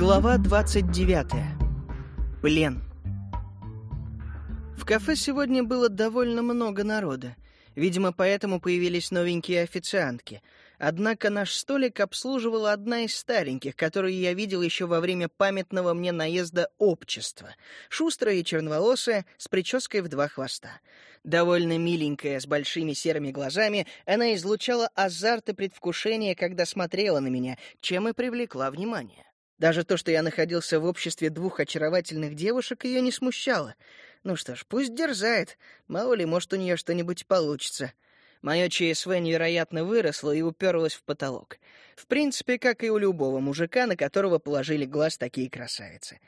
Глава 29. Плен. В кафе сегодня было довольно много народа. Видимо, поэтому появились новенькие официантки. Однако наш столик обслуживала одна из стареньких, которую я видел еще во время памятного мне наезда общества. Шустрая и черноволосая, с прической в два хвоста. Довольно миленькая, с большими серыми глазами, она излучала азарт и предвкушение, когда смотрела на меня, чем и привлекла внимание. Даже то, что я находился в обществе двух очаровательных девушек, ее не смущало. Ну что ж, пусть дерзает. Мало ли, может, у нее что-нибудь получится. Мое ЧСВ невероятно выросло и уперлось в потолок. В принципе, как и у любого мужика, на которого положили глаз такие красавицы.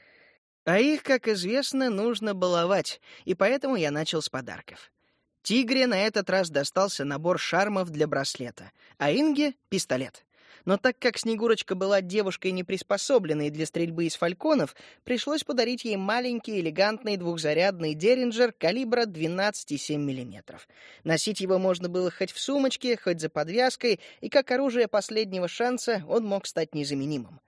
А их, как известно, нужно баловать, и поэтому я начал с подарков. Тигре на этот раз достался набор шармов для браслета, а Инге — пистолет но так как Снегурочка была девушкой, не приспособленной для стрельбы из фальконов, пришлось подарить ей маленький элегантный двухзарядный Деринджер калибра 12,7 мм. Носить его можно было хоть в сумочке, хоть за подвязкой, и как оружие последнего шанса он мог стать незаменимым.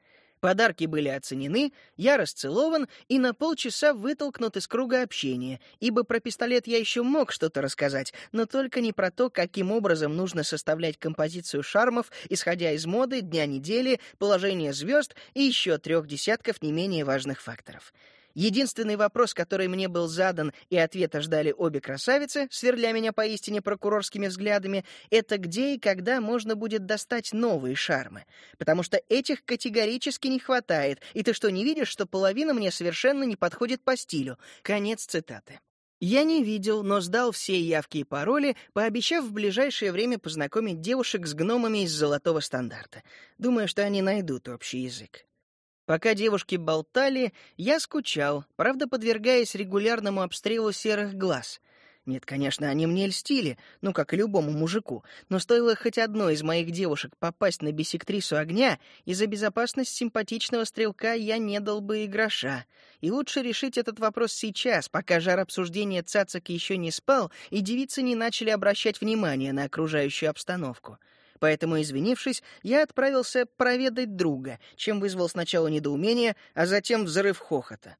Подарки были оценены, я расцелован и на полчаса вытолкнут из круга общения, ибо про пистолет я еще мог что-то рассказать, но только не про то, каким образом нужно составлять композицию шармов, исходя из моды, дня недели, положения звезд и еще трех десятков не менее важных факторов. Единственный вопрос, который мне был задан, и ответа ждали обе красавицы, сверля меня поистине прокурорскими взглядами, это где и когда можно будет достать новые шармы. Потому что этих категорически не хватает, и ты что, не видишь, что половина мне совершенно не подходит по стилю? Конец цитаты. Я не видел, но сдал все явки и пароли, пообещав в ближайшее время познакомить девушек с гномами из золотого стандарта. Думаю, что они найдут общий язык. Пока девушки болтали, я скучал, правда, подвергаясь регулярному обстрелу серых глаз. Нет, конечно, они мне льстили, ну, как и любому мужику, но стоило хоть одной из моих девушек попасть на бисектрису огня, и за безопасность симпатичного стрелка я не дал бы и гроша. И лучше решить этот вопрос сейчас, пока жар обсуждения цацок еще не спал, и девицы не начали обращать внимание на окружающую обстановку. Поэтому, извинившись, я отправился проведать друга, чем вызвал сначала недоумение, а затем взрыв хохота.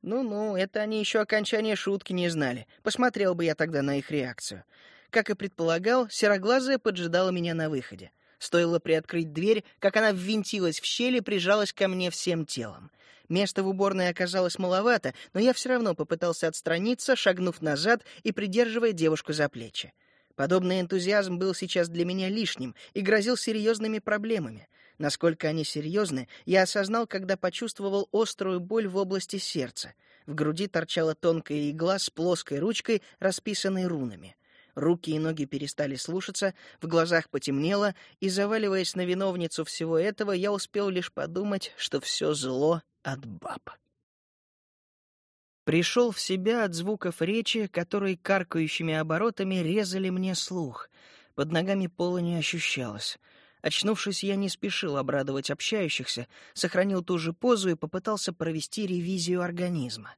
Ну-ну, это они еще окончание шутки не знали. Посмотрел бы я тогда на их реакцию. Как и предполагал, сероглазая поджидала меня на выходе. Стоило приоткрыть дверь, как она ввинтилась в щель и прижалась ко мне всем телом. Места в уборной оказалось маловато, но я все равно попытался отстраниться, шагнув назад и придерживая девушку за плечи. Подобный энтузиазм был сейчас для меня лишним и грозил серьезными проблемами. Насколько они серьезны, я осознал, когда почувствовал острую боль в области сердца. В груди торчала тонкая игла с плоской ручкой, расписанной рунами. Руки и ноги перестали слушаться, в глазах потемнело, и, заваливаясь на виновницу всего этого, я успел лишь подумать, что все зло от баб. Пришел в себя от звуков речи, которые каркающими оборотами резали мне слух. Под ногами пола не ощущалось. Очнувшись, я не спешил обрадовать общающихся, сохранил ту же позу и попытался провести ревизию организма.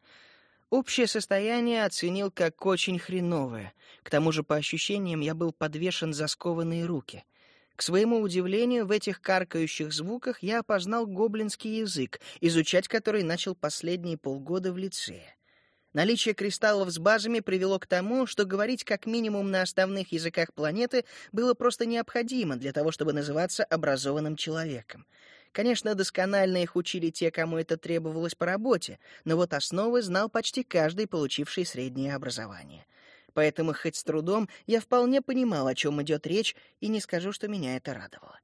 Общее состояние оценил как очень хреновое. К тому же, по ощущениям, я был подвешен за скованные руки. К своему удивлению, в этих каркающих звуках я опознал гоблинский язык, изучать который начал последние полгода в лицее. Наличие кристаллов с базами привело к тому, что говорить как минимум на основных языках планеты было просто необходимо для того, чтобы называться образованным человеком. Конечно, досконально их учили те, кому это требовалось по работе, но вот основы знал почти каждый, получивший среднее образование. Поэтому, хоть с трудом, я вполне понимал, о чем идет речь, и не скажу, что меня это радовало.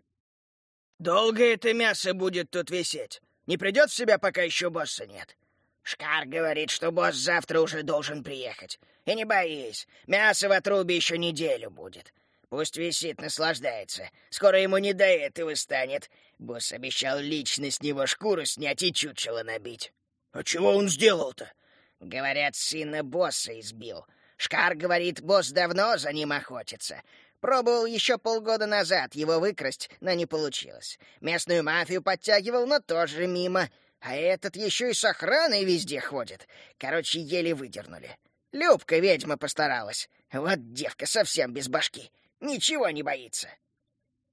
«Долго это мясо будет тут висеть? Не придет в себя, пока еще босса нет?» Шкар говорит, что босс завтра уже должен приехать. И не боись, мясо в отрубе еще неделю будет. Пусть висит, наслаждается. Скоро ему не до этого станет. Босс обещал лично с него шкуру снять и чучело набить. А чего он сделал-то? Говорят, сына босса избил. Шкар говорит, босс давно за ним охотится. Пробовал еще полгода назад его выкрасть, но не получилось. Местную мафию подтягивал, но тоже мимо. А этот еще и с охраной везде ходит. Короче, еле выдернули. Любка ведьма постаралась. Вот девка совсем без башки. Ничего не боится.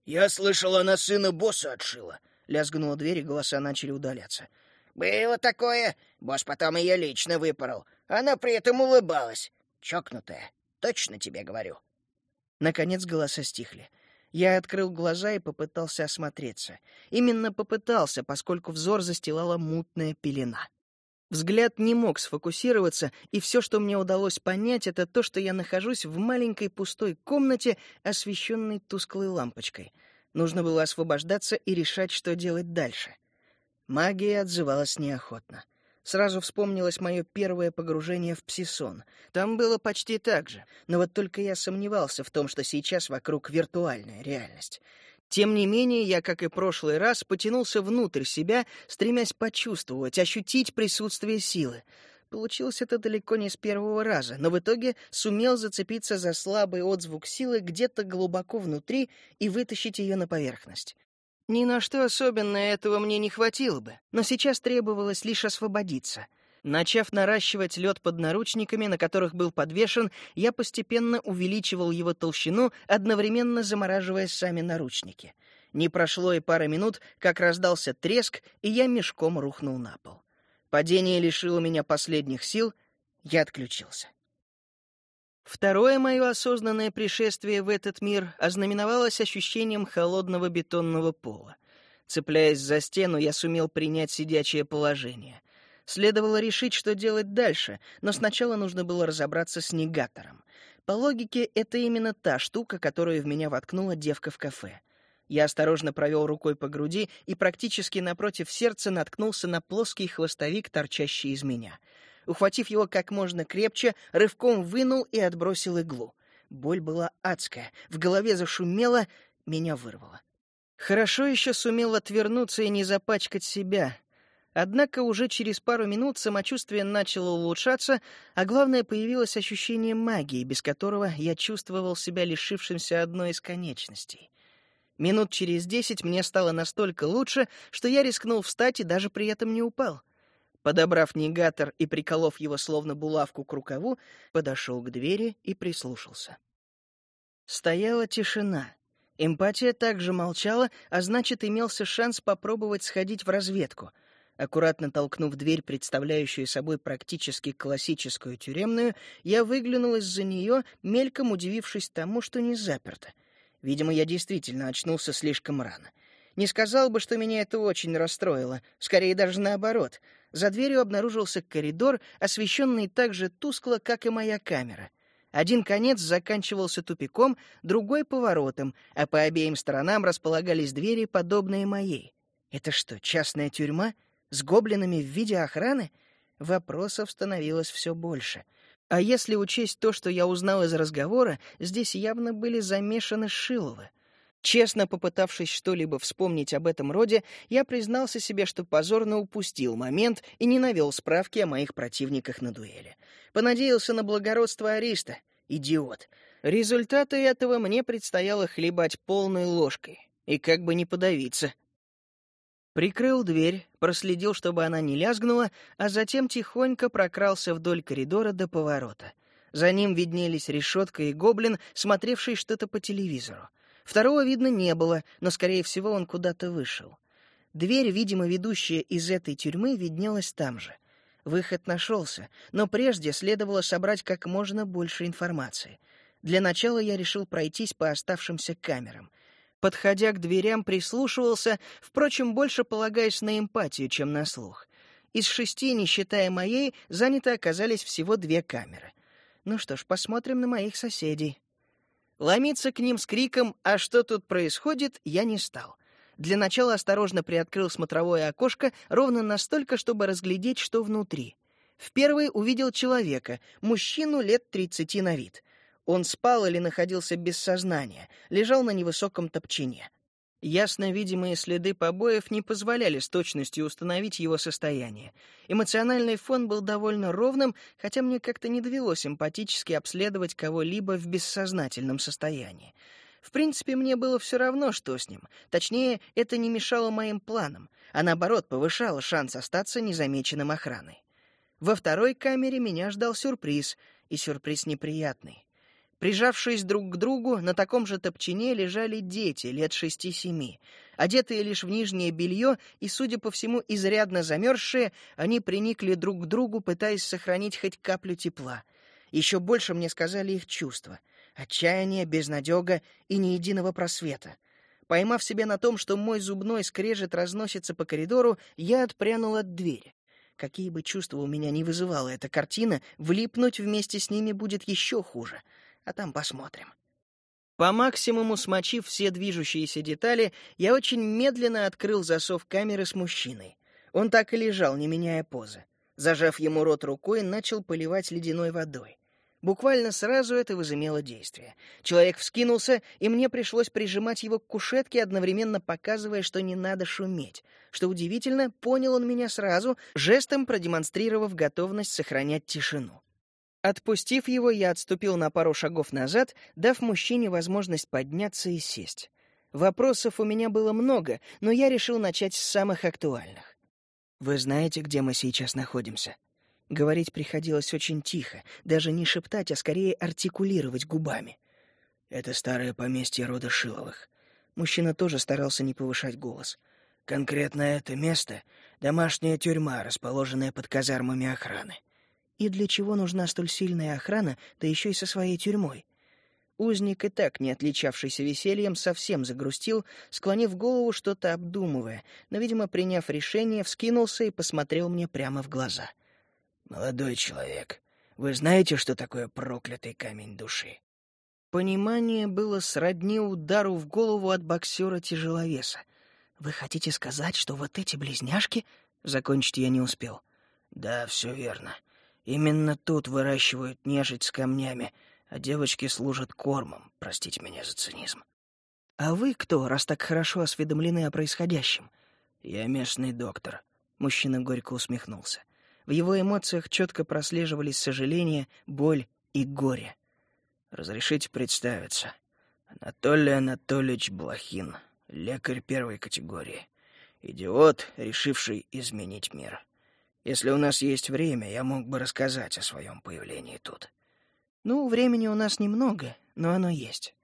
Я слышал, она сына босса отшила. Лязгнула дверь, и голоса начали удаляться. Было такое. Босс потом ее лично выпорол. Она при этом улыбалась. Чокнутая. Точно тебе говорю. Наконец голоса стихли. Я открыл глаза и попытался осмотреться. Именно попытался, поскольку взор застилала мутная пелена. Взгляд не мог сфокусироваться, и все, что мне удалось понять, это то, что я нахожусь в маленькой пустой комнате, освещенной тусклой лампочкой. Нужно было освобождаться и решать, что делать дальше. Магия отзывалась неохотно. Сразу вспомнилось мое первое погружение в псисон. Там было почти так же, но вот только я сомневался в том, что сейчас вокруг виртуальная реальность. Тем не менее, я, как и прошлый раз, потянулся внутрь себя, стремясь почувствовать, ощутить присутствие силы. Получилось это далеко не с первого раза, но в итоге сумел зацепиться за слабый отзвук силы где-то глубоко внутри и вытащить ее на поверхность. Ни на что особенно этого мне не хватило бы, но сейчас требовалось лишь освободиться. Начав наращивать лед под наручниками, на которых был подвешен, я постепенно увеличивал его толщину, одновременно замораживая сами наручники. Не прошло и пара минут, как раздался треск, и я мешком рухнул на пол. Падение лишило меня последних сил, я отключился. Второе мое осознанное пришествие в этот мир ознаменовалось ощущением холодного бетонного пола. Цепляясь за стену, я сумел принять сидячее положение. Следовало решить, что делать дальше, но сначала нужно было разобраться с негатором. По логике, это именно та штука, которую в меня воткнула девка в кафе. Я осторожно провел рукой по груди и практически напротив сердца наткнулся на плоский хвостовик, торчащий из меня — Ухватив его как можно крепче, рывком вынул и отбросил иглу. Боль была адская, в голове зашумело, меня вырвало. Хорошо еще сумел отвернуться и не запачкать себя. Однако уже через пару минут самочувствие начало улучшаться, а главное, появилось ощущение магии, без которого я чувствовал себя лишившимся одной из конечностей. Минут через десять мне стало настолько лучше, что я рискнул встать и даже при этом не упал — Подобрав негатор и приколов его словно булавку к рукаву, подошел к двери и прислушался. Стояла тишина. Эмпатия также молчала, а значит, имелся шанс попробовать сходить в разведку. Аккуратно толкнув дверь, представляющую собой практически классическую тюремную, я выглянул из-за нее, мельком удивившись тому, что не заперто. Видимо, я действительно очнулся слишком рано. Не сказал бы, что меня это очень расстроило, скорее даже наоборот — за дверью обнаружился коридор, освещенный так же тускло, как и моя камера. Один конец заканчивался тупиком, другой — поворотом, а по обеим сторонам располагались двери, подобные моей. Это что, частная тюрьма? С гоблинами в виде охраны? Вопросов становилось все больше. А если учесть то, что я узнал из разговора, здесь явно были замешаны Шиловы — Честно попытавшись что-либо вспомнить об этом роде, я признался себе, что позорно упустил момент и не навел справки о моих противниках на дуэли. Понадеялся на благородство Ариста. Идиот. Результаты этого мне предстояло хлебать полной ложкой. И как бы не подавиться. Прикрыл дверь, проследил, чтобы она не лязгнула, а затем тихонько прокрался вдоль коридора до поворота. За ним виднелись решетка и гоблин, смотревший что-то по телевизору. Второго видно не было, но, скорее всего, он куда-то вышел. Дверь, видимо, ведущая из этой тюрьмы, виднелась там же. Выход нашелся, но прежде следовало собрать как можно больше информации. Для начала я решил пройтись по оставшимся камерам. Подходя к дверям, прислушивался, впрочем, больше полагаясь на эмпатию, чем на слух. Из шести, не считая моей, заняты оказались всего две камеры. Ну что ж, посмотрим на моих соседей. Ломиться к ним с криком «А что тут происходит?» я не стал. Для начала осторожно приоткрыл смотровое окошко ровно настолько, чтобы разглядеть, что внутри. В первый увидел человека, мужчину лет тридцати на вид. Он спал или находился без сознания, лежал на невысоком топчине. Ясно видимые следы побоев не позволяли с точностью установить его состояние. Эмоциональный фон был довольно ровным, хотя мне как-то не довелось эмпатически обследовать кого-либо в бессознательном состоянии. В принципе, мне было все равно, что с ним. Точнее, это не мешало моим планам, а наоборот повышало шанс остаться незамеченным охраной. Во второй камере меня ждал сюрприз, и сюрприз неприятный. Прижавшись друг к другу, на таком же топчине лежали дети лет шести-семи. Одетые лишь в нижнее белье и, судя по всему, изрядно замерзшие, они приникли друг к другу, пытаясь сохранить хоть каплю тепла. Еще больше мне сказали их чувства — отчаяние, безнадега и ни единого просвета. Поймав себя на том, что мой зубной скрежет разносится по коридору, я отпрянул от двери. Какие бы чувства у меня не вызывала эта картина, влипнуть вместе с ними будет еще хуже. А там посмотрим. По максимуму смочив все движущиеся детали, я очень медленно открыл засов камеры с мужчиной. Он так и лежал, не меняя позы. Зажав ему рот рукой, начал поливать ледяной водой. Буквально сразу это возымело действие. Человек вскинулся, и мне пришлось прижимать его к кушетке, одновременно показывая, что не надо шуметь. Что удивительно, понял он меня сразу, жестом продемонстрировав готовность сохранять тишину. Отпустив его, я отступил на пару шагов назад, дав мужчине возможность подняться и сесть. Вопросов у меня было много, но я решил начать с самых актуальных. «Вы знаете, где мы сейчас находимся?» Говорить приходилось очень тихо, даже не шептать, а скорее артикулировать губами. «Это старое поместье рода Шиловых». Мужчина тоже старался не повышать голос. «Конкретно это место — домашняя тюрьма, расположенная под казармами охраны. И для чего нужна столь сильная охрана, да еще и со своей тюрьмой? Узник, и так не отличавшийся весельем, совсем загрустил, склонив голову, что-то обдумывая, но, видимо, приняв решение, вскинулся и посмотрел мне прямо в глаза. «Молодой человек, вы знаете, что такое проклятый камень души?» Понимание было сродни удару в голову от боксера-тяжеловеса. «Вы хотите сказать, что вот эти близняшки...» Закончить я не успел. «Да, все верно. Именно тут выращивают нежить с камнями, а девочки служат кормом, простите меня за цинизм. А вы кто, раз так хорошо осведомлены о происходящем? Я местный доктор. Мужчина горько усмехнулся. В его эмоциях четко прослеживались сожаление, боль и горе. Разрешите представиться. Анатолий Анатольевич Блохин, лекарь первой категории. Идиот, решивший изменить мир. Если у нас есть время, я мог бы рассказать о своем появлении тут. Ну, времени у нас немного, но оно есть.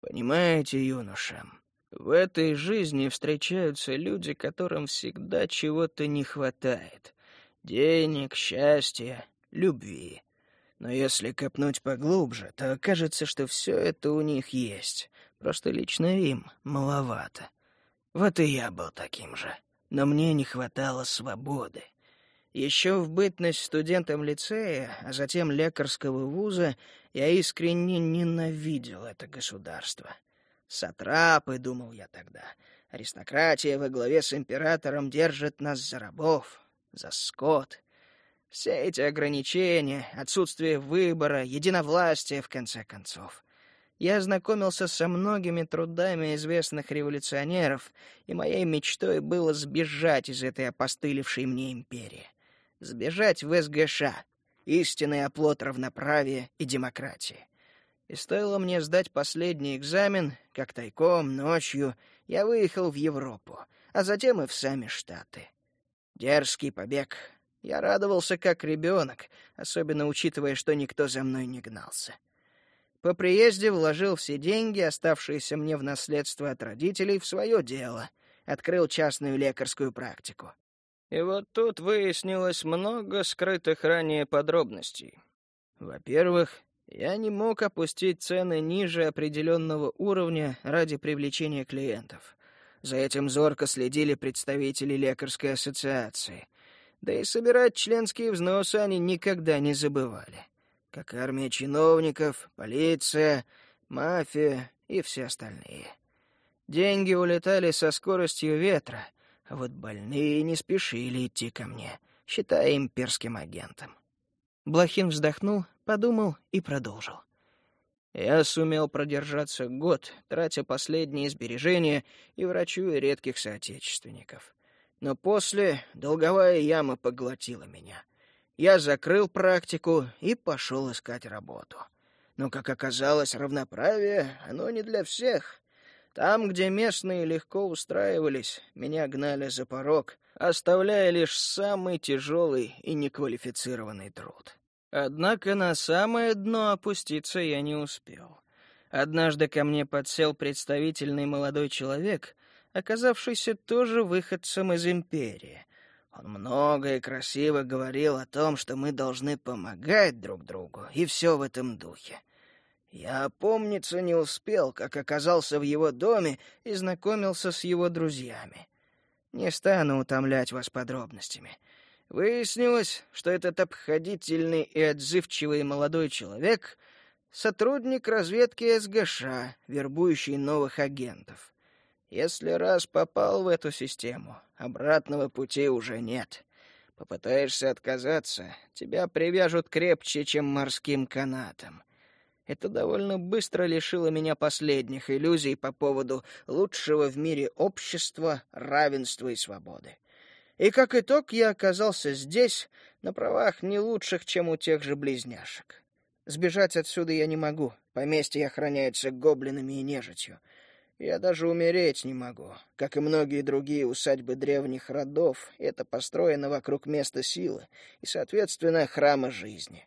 Понимаете, юноша, в этой жизни встречаются люди, которым всегда чего-то не хватает. Денег, счастья, любви. Но если копнуть поглубже, то окажется, что все это у них есть. Просто лично им маловато. Вот и я был таким же но мне не хватало свободы. Еще в бытность студентом лицея, а затем лекарского вуза, я искренне ненавидел это государство. Сатрапы, думал я тогда, аристократия во главе с императором держит нас за рабов, за скот. Все эти ограничения, отсутствие выбора, единовластие, в конце концов я ознакомился со многими трудами известных революционеров, и моей мечтой было сбежать из этой опостылевшей мне империи. Сбежать в СГШ, истинный оплот равноправия и демократии. И стоило мне сдать последний экзамен, как тайком, ночью, я выехал в Европу, а затем и в сами Штаты. Дерзкий побег. Я радовался как ребенок, особенно учитывая, что никто за мной не гнался. По приезде вложил все деньги, оставшиеся мне в наследство от родителей, в свое дело. Открыл частную лекарскую практику. И вот тут выяснилось много скрытых ранее подробностей. Во-первых, я не мог опустить цены ниже определенного уровня ради привлечения клиентов. За этим зорко следили представители лекарской ассоциации. Да и собирать членские взносы они никогда не забывали как армия чиновников, полиция, мафия и все остальные. Деньги улетали со скоростью ветра, а вот больные не спешили идти ко мне, считая имперским агентом. Блохин вздохнул, подумал и продолжил. Я сумел продержаться год, тратя последние сбережения и врачуя редких соотечественников. Но после долговая яма поглотила меня — я закрыл практику и пошел искать работу. Но, как оказалось, равноправие, оно не для всех. Там, где местные легко устраивались, меня гнали за порог, оставляя лишь самый тяжелый и неквалифицированный труд. Однако на самое дно опуститься я не успел. Однажды ко мне подсел представительный молодой человек, оказавшийся тоже выходцем из империи. Он много и красиво говорил о том, что мы должны помогать друг другу, и все в этом духе. Я опомниться не успел, как оказался в его доме и знакомился с его друзьями. Не стану утомлять вас подробностями. Выяснилось, что этот обходительный и отзывчивый молодой человек — сотрудник разведки СГШ, вербующий новых агентов. Если раз попал в эту систему, обратного пути уже нет. Попытаешься отказаться, тебя привяжут крепче, чем морским канатом. Это довольно быстро лишило меня последних иллюзий по поводу лучшего в мире общества, равенства и свободы. И как итог я оказался здесь, на правах не лучших, чем у тех же близняшек. Сбежать отсюда я не могу, поместье охраняется гоблинами и нежитью. Я даже умереть не могу. Как и многие другие усадьбы древних родов, это построено вокруг места силы и, соответственно, храма жизни.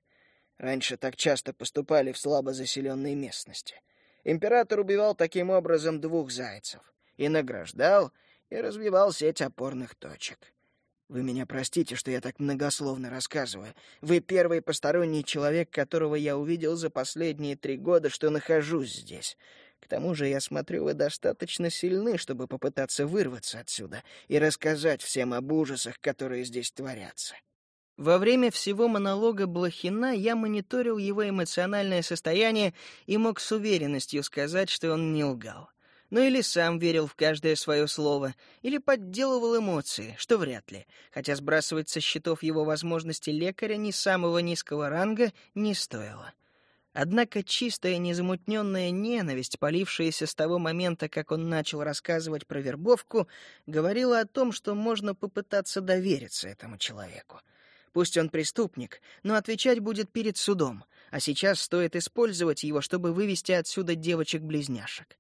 Раньше так часто поступали в слабо заселенной местности. Император убивал таким образом двух зайцев и награждал, и развивал сеть опорных точек. Вы меня простите, что я так многословно рассказываю. Вы первый посторонний человек, которого я увидел за последние три года, что нахожусь здесь. К тому же я смотрю, вы достаточно сильны, чтобы попытаться вырваться отсюда и рассказать всем об ужасах, которые здесь творятся. Во время всего монолога Блохина я мониторил его эмоциональное состояние и мог с уверенностью сказать, что он не лгал. Ну или сам верил в каждое свое слово, или подделывал эмоции, что вряд ли, хотя сбрасывать со счетов его возможности лекаря ни самого низкого ранга не стоило. Однако чистая незамутненная ненависть, полившаяся с того момента, как он начал рассказывать про вербовку, говорила о том, что можно попытаться довериться этому человеку. Пусть он преступник, но отвечать будет перед судом, а сейчас стоит использовать его, чтобы вывести отсюда девочек-близняшек.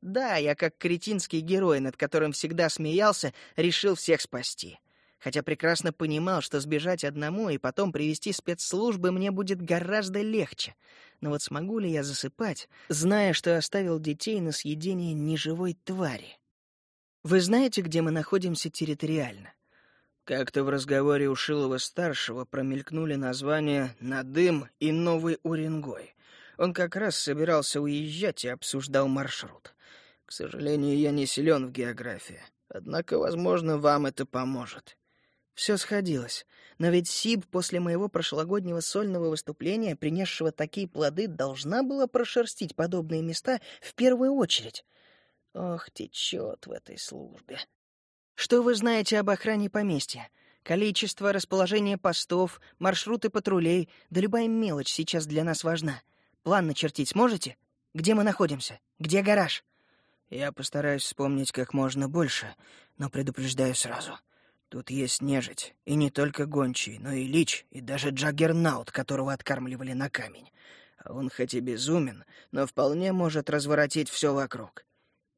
Да, я как кретинский герой, над которым всегда смеялся, решил всех спасти. Хотя прекрасно понимал, что сбежать одному и потом привести спецслужбы мне будет гораздо легче. Но вот смогу ли я засыпать, зная, что оставил детей на съедение неживой твари? Вы знаете, где мы находимся территориально? Как-то в разговоре у Шилова-старшего промелькнули названия «Надым» и «Новый Уренгой». Он как раз собирался уезжать и обсуждал маршрут. К сожалению, я не силен в географии. Однако, возможно, вам это поможет. Все сходилось. Но ведь Сиб после моего прошлогоднего сольного выступления, принесшего такие плоды, должна была прошерстить подобные места в первую очередь. Ох, течет в этой службе. Что вы знаете об охране поместья? Количество, расположение постов, маршруты патрулей, да любая мелочь сейчас для нас важна. План начертить сможете? Где мы находимся? Где гараж? Я постараюсь вспомнить как можно больше, но предупреждаю сразу. Тут есть нежить, и не только гончий, но и лич, и даже джаггернаут, которого откармливали на камень. А он хоть и безумен, но вполне может разворотить все вокруг.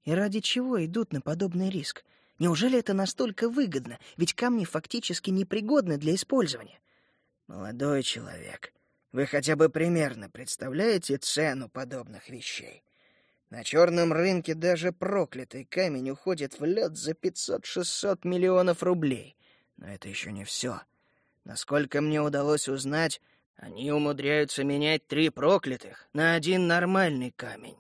И ради чего идут на подобный риск? Неужели это настолько выгодно? Ведь камни фактически непригодны для использования. Молодой человек, вы хотя бы примерно представляете цену подобных вещей? На черном рынке даже проклятый камень уходит в лед за 500-600 миллионов рублей. Но это еще не все. Насколько мне удалось узнать, они умудряются менять три проклятых на один нормальный камень.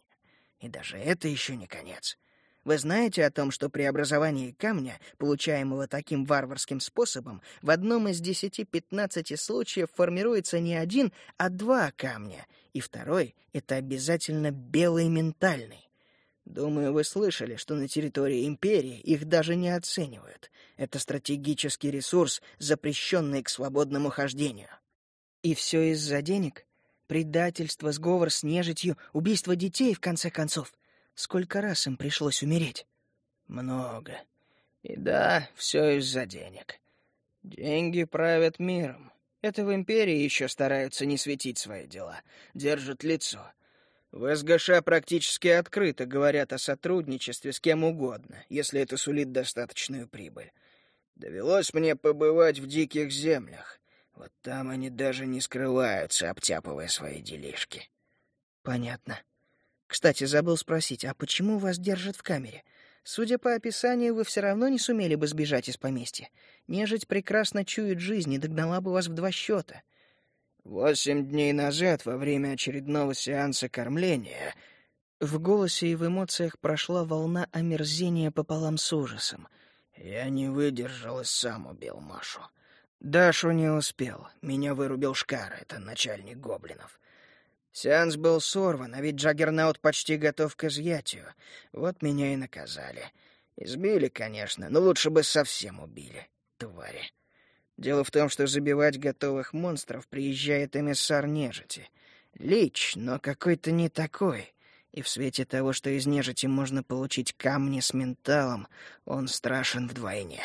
И даже это еще не конец. Вы знаете о том, что при образовании камня, получаемого таким варварским способом, в одном из 10-15 случаев формируется не один, а два камня, и второй — это обязательно белый ментальный. Думаю, вы слышали, что на территории империи их даже не оценивают. Это стратегический ресурс, запрещенный к свободному хождению. И все из-за денег? Предательство, сговор с нежитью, убийство детей, в конце концов — Сколько раз им пришлось умереть? Много. И да, все из-за денег. Деньги правят миром. Это в империи еще стараются не светить свои дела. Держат лицо. В СГШ практически открыто говорят о сотрудничестве с кем угодно, если это сулит достаточную прибыль. Довелось мне побывать в диких землях. Вот там они даже не скрываются, обтяпывая свои делишки. Понятно. Кстати, забыл спросить, а почему вас держат в камере? Судя по описанию, вы все равно не сумели бы сбежать из поместья. Нежить прекрасно чует жизнь и догнала бы вас в два счета. Восемь дней назад, во время очередного сеанса кормления... В голосе и в эмоциях прошла волна омерзения пополам с ужасом. Я не выдержал и сам убил Машу. Дашу не успел. Меня вырубил Шкар, это начальник гоблинов. Сеанс был сорван, а ведь Джаггернаут почти готов к изъятию. Вот меня и наказали. Избили, конечно, но лучше бы совсем убили, твари. Дело в том, что забивать готовых монстров приезжает эмиссар нежити. Лич, но какой-то не такой. И в свете того, что из нежити можно получить камни с менталом, он страшен вдвойне.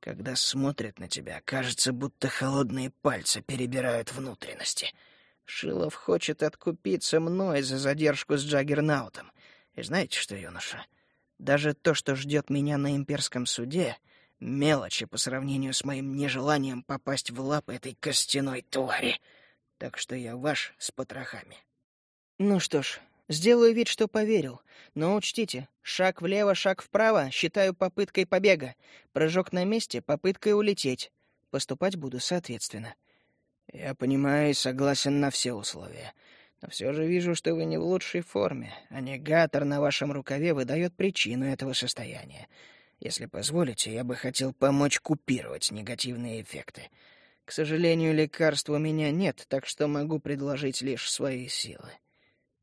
Когда смотрит на тебя, кажется, будто холодные пальцы перебирают внутренности — Шилов хочет откупиться мной за задержку с Джаггернаутом. И знаете что, юноша? Даже то, что ждет меня на имперском суде, мелочи по сравнению с моим нежеланием попасть в лапы этой костяной твари. Так что я ваш с потрохами. Ну что ж, сделаю вид, что поверил. Но учтите, шаг влево, шаг вправо считаю попыткой побега. Прыжок на месте — попыткой улететь. Поступать буду соответственно. Я понимаю и согласен на все условия. Но все же вижу, что вы не в лучшей форме, а негатор на вашем рукаве выдает причину этого состояния. Если позволите, я бы хотел помочь купировать негативные эффекты. К сожалению, лекарств у меня нет, так что могу предложить лишь свои силы.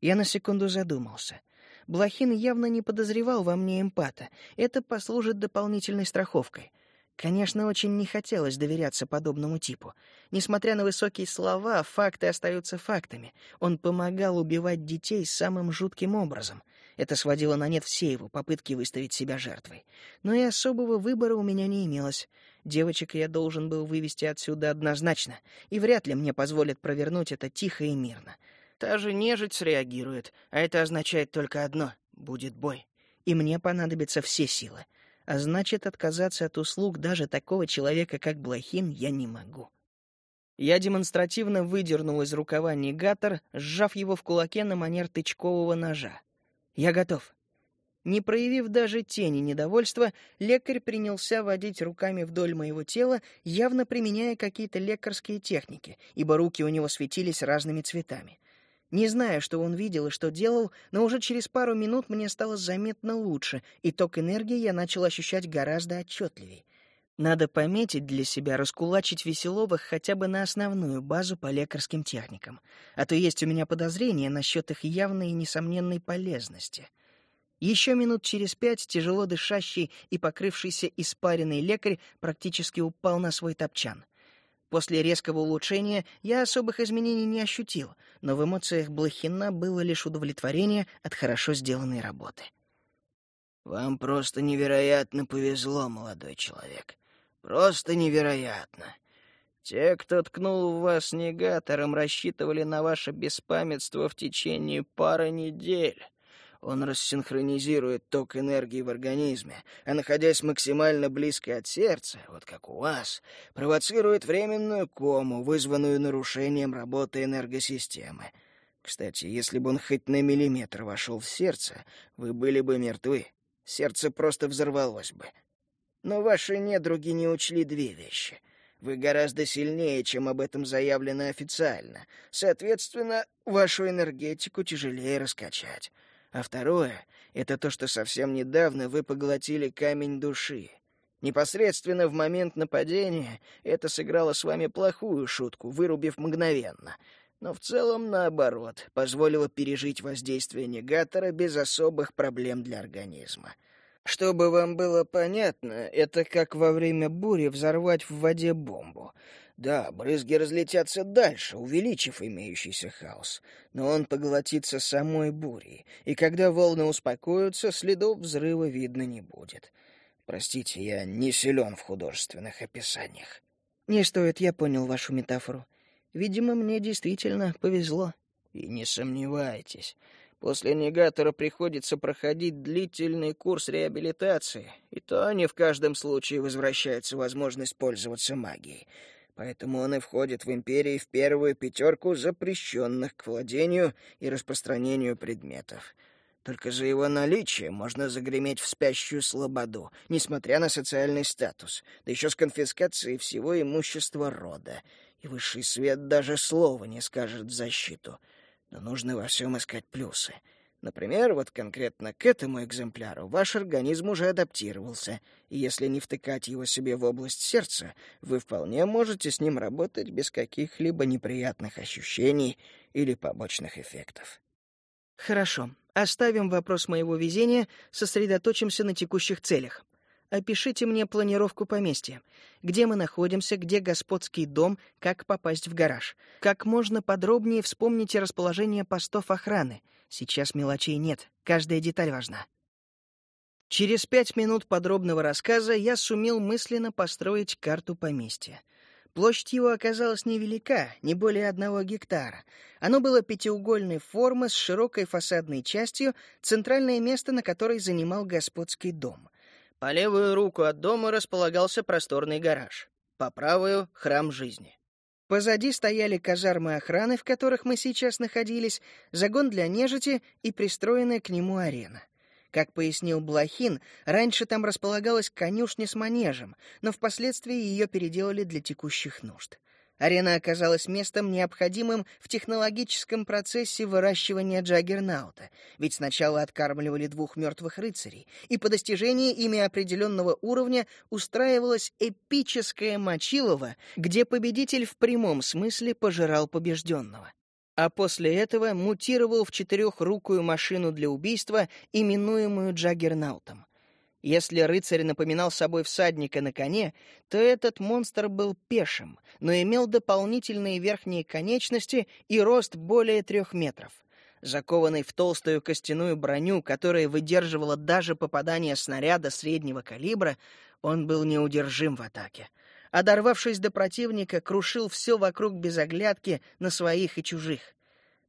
Я на секунду задумался. Блохин явно не подозревал во мне эмпата. Это послужит дополнительной страховкой. Конечно, очень не хотелось доверяться подобному типу. Несмотря на высокие слова, факты остаются фактами. Он помогал убивать детей самым жутким образом. Это сводило на нет все его попытки выставить себя жертвой. Но и особого выбора у меня не имелось. Девочек я должен был вывести отсюда однозначно, и вряд ли мне позволят провернуть это тихо и мирно. Та же нежить среагирует, а это означает только одно — будет бой. И мне понадобятся все силы а значит, отказаться от услуг даже такого человека, как Блохин, я не могу. Я демонстративно выдернул из рукава негатор, сжав его в кулаке на манер тычкового ножа. Я готов. Не проявив даже тени недовольства, лекарь принялся водить руками вдоль моего тела, явно применяя какие-то лекарские техники, ибо руки у него светились разными цветами. Не знаю, что он видел и что делал, но уже через пару минут мне стало заметно лучше, и ток энергии я начал ощущать гораздо отчетливее. Надо пометить для себя, раскулачить Веселовых хотя бы на основную базу по лекарским техникам, а то есть у меня подозрения насчет их явной и несомненной полезности. Еще минут через пять тяжело дышащий и покрывшийся испаренный лекарь практически упал на свой топчан. После резкого улучшения я особых изменений не ощутил, но в эмоциях Блохина было лишь удовлетворение от хорошо сделанной работы. «Вам просто невероятно повезло, молодой человек. Просто невероятно. Те, кто ткнул в вас негатором, рассчитывали на ваше беспамятство в течение пары недель. Он рассинхронизирует ток энергии в организме, а находясь максимально близко от сердца, вот как у вас, провоцирует временную кому, вызванную нарушением работы энергосистемы. Кстати, если бы он хоть на миллиметр вошел в сердце, вы были бы мертвы. Сердце просто взорвалось бы. Но ваши недруги не учли две вещи. Вы гораздо сильнее, чем об этом заявлено официально. Соответственно, вашу энергетику тяжелее раскачать. А второе — это то, что совсем недавно вы поглотили камень души. Непосредственно в момент нападения это сыграло с вами плохую шутку, вырубив мгновенно. Но в целом, наоборот, позволило пережить воздействие негатора без особых проблем для организма. Чтобы вам было понятно, это как во время бури взорвать в воде бомбу — да, брызги разлетятся дальше, увеличив имеющийся хаос, но он поглотится самой бурей, и когда волны успокоятся, следов взрыва видно не будет. Простите, я не силен в художественных описаниях. Не стоит, я понял вашу метафору. Видимо, мне действительно повезло. И не сомневайтесь, после негатора приходится проходить длительный курс реабилитации, и то не в каждом случае возвращается возможность пользоваться магией поэтому он и входит в империи в первую пятерку запрещенных к владению и распространению предметов. Только за его наличие можно загреметь в спящую слободу, несмотря на социальный статус, да еще с конфискацией всего имущества рода. И высший свет даже слова не скажет в защиту. Но нужно во всем искать плюсы. Например, вот конкретно к этому экземпляру ваш организм уже адаптировался, и если не втыкать его себе в область сердца, вы вполне можете с ним работать без каких-либо неприятных ощущений или побочных эффектов. Хорошо. Оставим вопрос моего везения, сосредоточимся на текущих целях. Опишите мне планировку поместья. Где мы находимся, где господский дом, как попасть в гараж. Как можно подробнее вспомните расположение постов охраны. Сейчас мелочей нет, каждая деталь важна. Через пять минут подробного рассказа я сумел мысленно построить карту поместья. Площадь его оказалась невелика, не более одного гектара. Оно было пятиугольной формы с широкой фасадной частью, центральное место на которой занимал господский дом. По левую руку от дома располагался просторный гараж, по правую — храм жизни. Позади стояли казармы охраны, в которых мы сейчас находились, загон для нежити и пристроенная к нему арена. Как пояснил Блохин, раньше там располагалась конюшня с манежем, но впоследствии ее переделали для текущих нужд. Арена оказалась местом, необходимым в технологическом процессе выращивания джаггернаута, ведь сначала откармливали двух мертвых рыцарей, и по достижении ими определенного уровня устраивалась эпическая мочилова, где победитель в прямом смысле пожирал побежденного. А после этого мутировал в четырехрукую машину для убийства, именуемую джаггернаутом. Если рыцарь напоминал собой всадника на коне, то этот монстр был пешим, но имел дополнительные верхние конечности и рост более трех метров. Закованный в толстую костяную броню, которая выдерживала даже попадание снаряда среднего калибра, он был неудержим в атаке. Одорвавшись до противника, крушил все вокруг без оглядки на своих и чужих —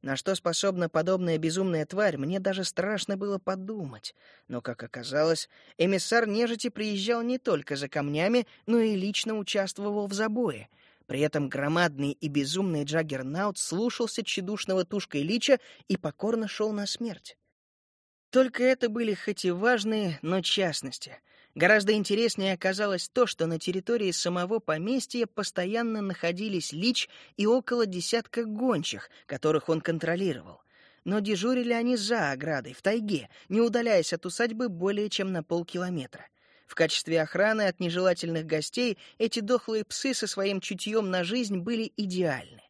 на что способна подобная безумная тварь, мне даже страшно было подумать. Но, как оказалось, эмиссар нежити приезжал не только за камнями, но и лично участвовал в забое. При этом громадный и безумный Джаггернаут слушался тщедушного тушкой лича и покорно шел на смерть. Только это были хоть и важные, но частности — Гораздо интереснее оказалось то, что на территории самого поместья постоянно находились лич и около десятка гончих, которых он контролировал. Но дежурили они за оградой, в тайге, не удаляясь от усадьбы более чем на полкилометра. В качестве охраны от нежелательных гостей эти дохлые псы со своим чутьем на жизнь были идеальны.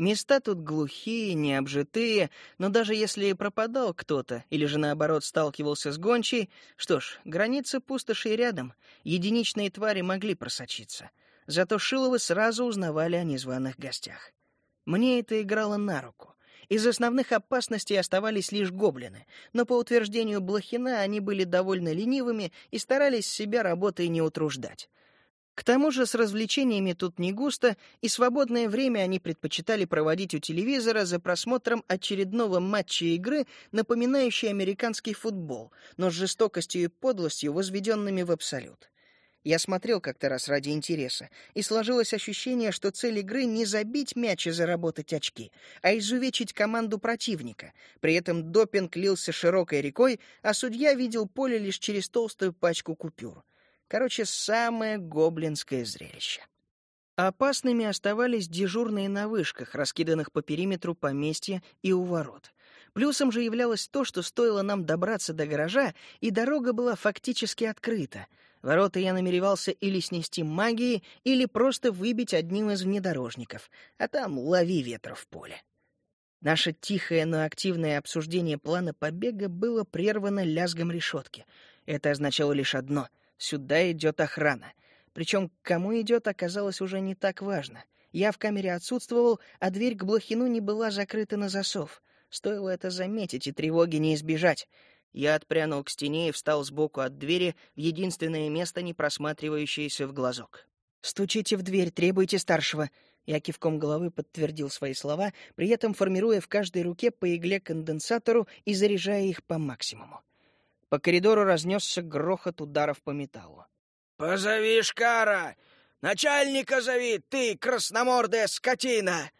Места тут глухие, необжитые, но даже если пропадал кто-то, или же наоборот сталкивался с гончей, что ж, граница пустоши рядом, единичные твари могли просочиться. Зато Шиловы сразу узнавали о незваных гостях. Мне это играло на руку. Из основных опасностей оставались лишь гоблины, но по утверждению Блохина они были довольно ленивыми и старались себя работой не утруждать. К тому же с развлечениями тут не густо, и свободное время они предпочитали проводить у телевизора за просмотром очередного матча игры, напоминающей американский футбол, но с жестокостью и подлостью, возведенными в абсолют. Я смотрел как-то раз ради интереса, и сложилось ощущение, что цель игры не забить мяч и заработать очки, а изувечить команду противника. При этом допинг лился широкой рекой, а судья видел поле лишь через толстую пачку купюр. Короче, самое гоблинское зрелище. Опасными оставались дежурные на вышках, раскиданных по периметру поместья и у ворот. Плюсом же являлось то, что стоило нам добраться до гаража, и дорога была фактически открыта. Ворота я намеревался или снести магией, или просто выбить одним из внедорожников, а там лови ветра в поле. Наше тихое, но активное обсуждение плана побега было прервано лязгом решетки. Это означало лишь одно — Сюда идет охрана. Причем кому идет, оказалось уже не так важно. Я в камере отсутствовал, а дверь к Блохину не была закрыта на засов. Стоило это заметить, и тревоги не избежать. Я отпрянул к стене и встал сбоку от двери в единственное место, не просматривающееся в глазок. «Стучите в дверь, требуйте старшего», я кивком головы подтвердил свои слова, при этом формируя в каждой руке по игле конденсатору и заряжая их по максимуму. По коридору разнесся грохот ударов по металлу. «Позови Шкара! Начальника зови, ты, красномордая скотина!»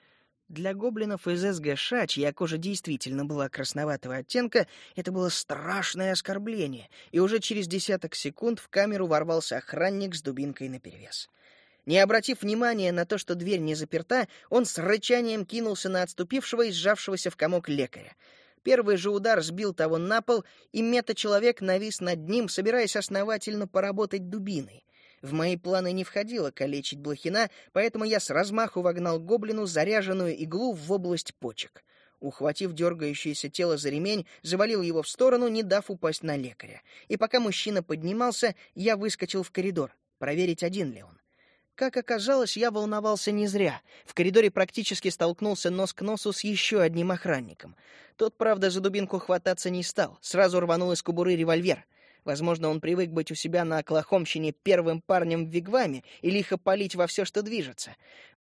Для гоблинов из СГШ, чья кожа действительно была красноватого оттенка, это было страшное оскорбление, и уже через десяток секунд в камеру ворвался охранник с дубинкой наперевес. Не обратив внимания на то, что дверь не заперта, он с рычанием кинулся на отступившего и сжавшегося в комок лекаря. Первый же удар сбил того на пол, и мета-человек навис над ним, собираясь основательно поработать дубиной. В мои планы не входило калечить Блохина, поэтому я с размаху вогнал гоблину заряженную иглу в область почек. Ухватив дергающееся тело за ремень, завалил его в сторону, не дав упасть на лекаря. И пока мужчина поднимался, я выскочил в коридор, проверить, один ли он. Как оказалось, я волновался не зря. В коридоре практически столкнулся нос к носу с еще одним охранником. Тот, правда, за дубинку хвататься не стал, сразу рванул из кобуры револьвер. Возможно, он привык быть у себя на Оклахомщине первым парнем в Вигваме и лихо палить во все, что движется.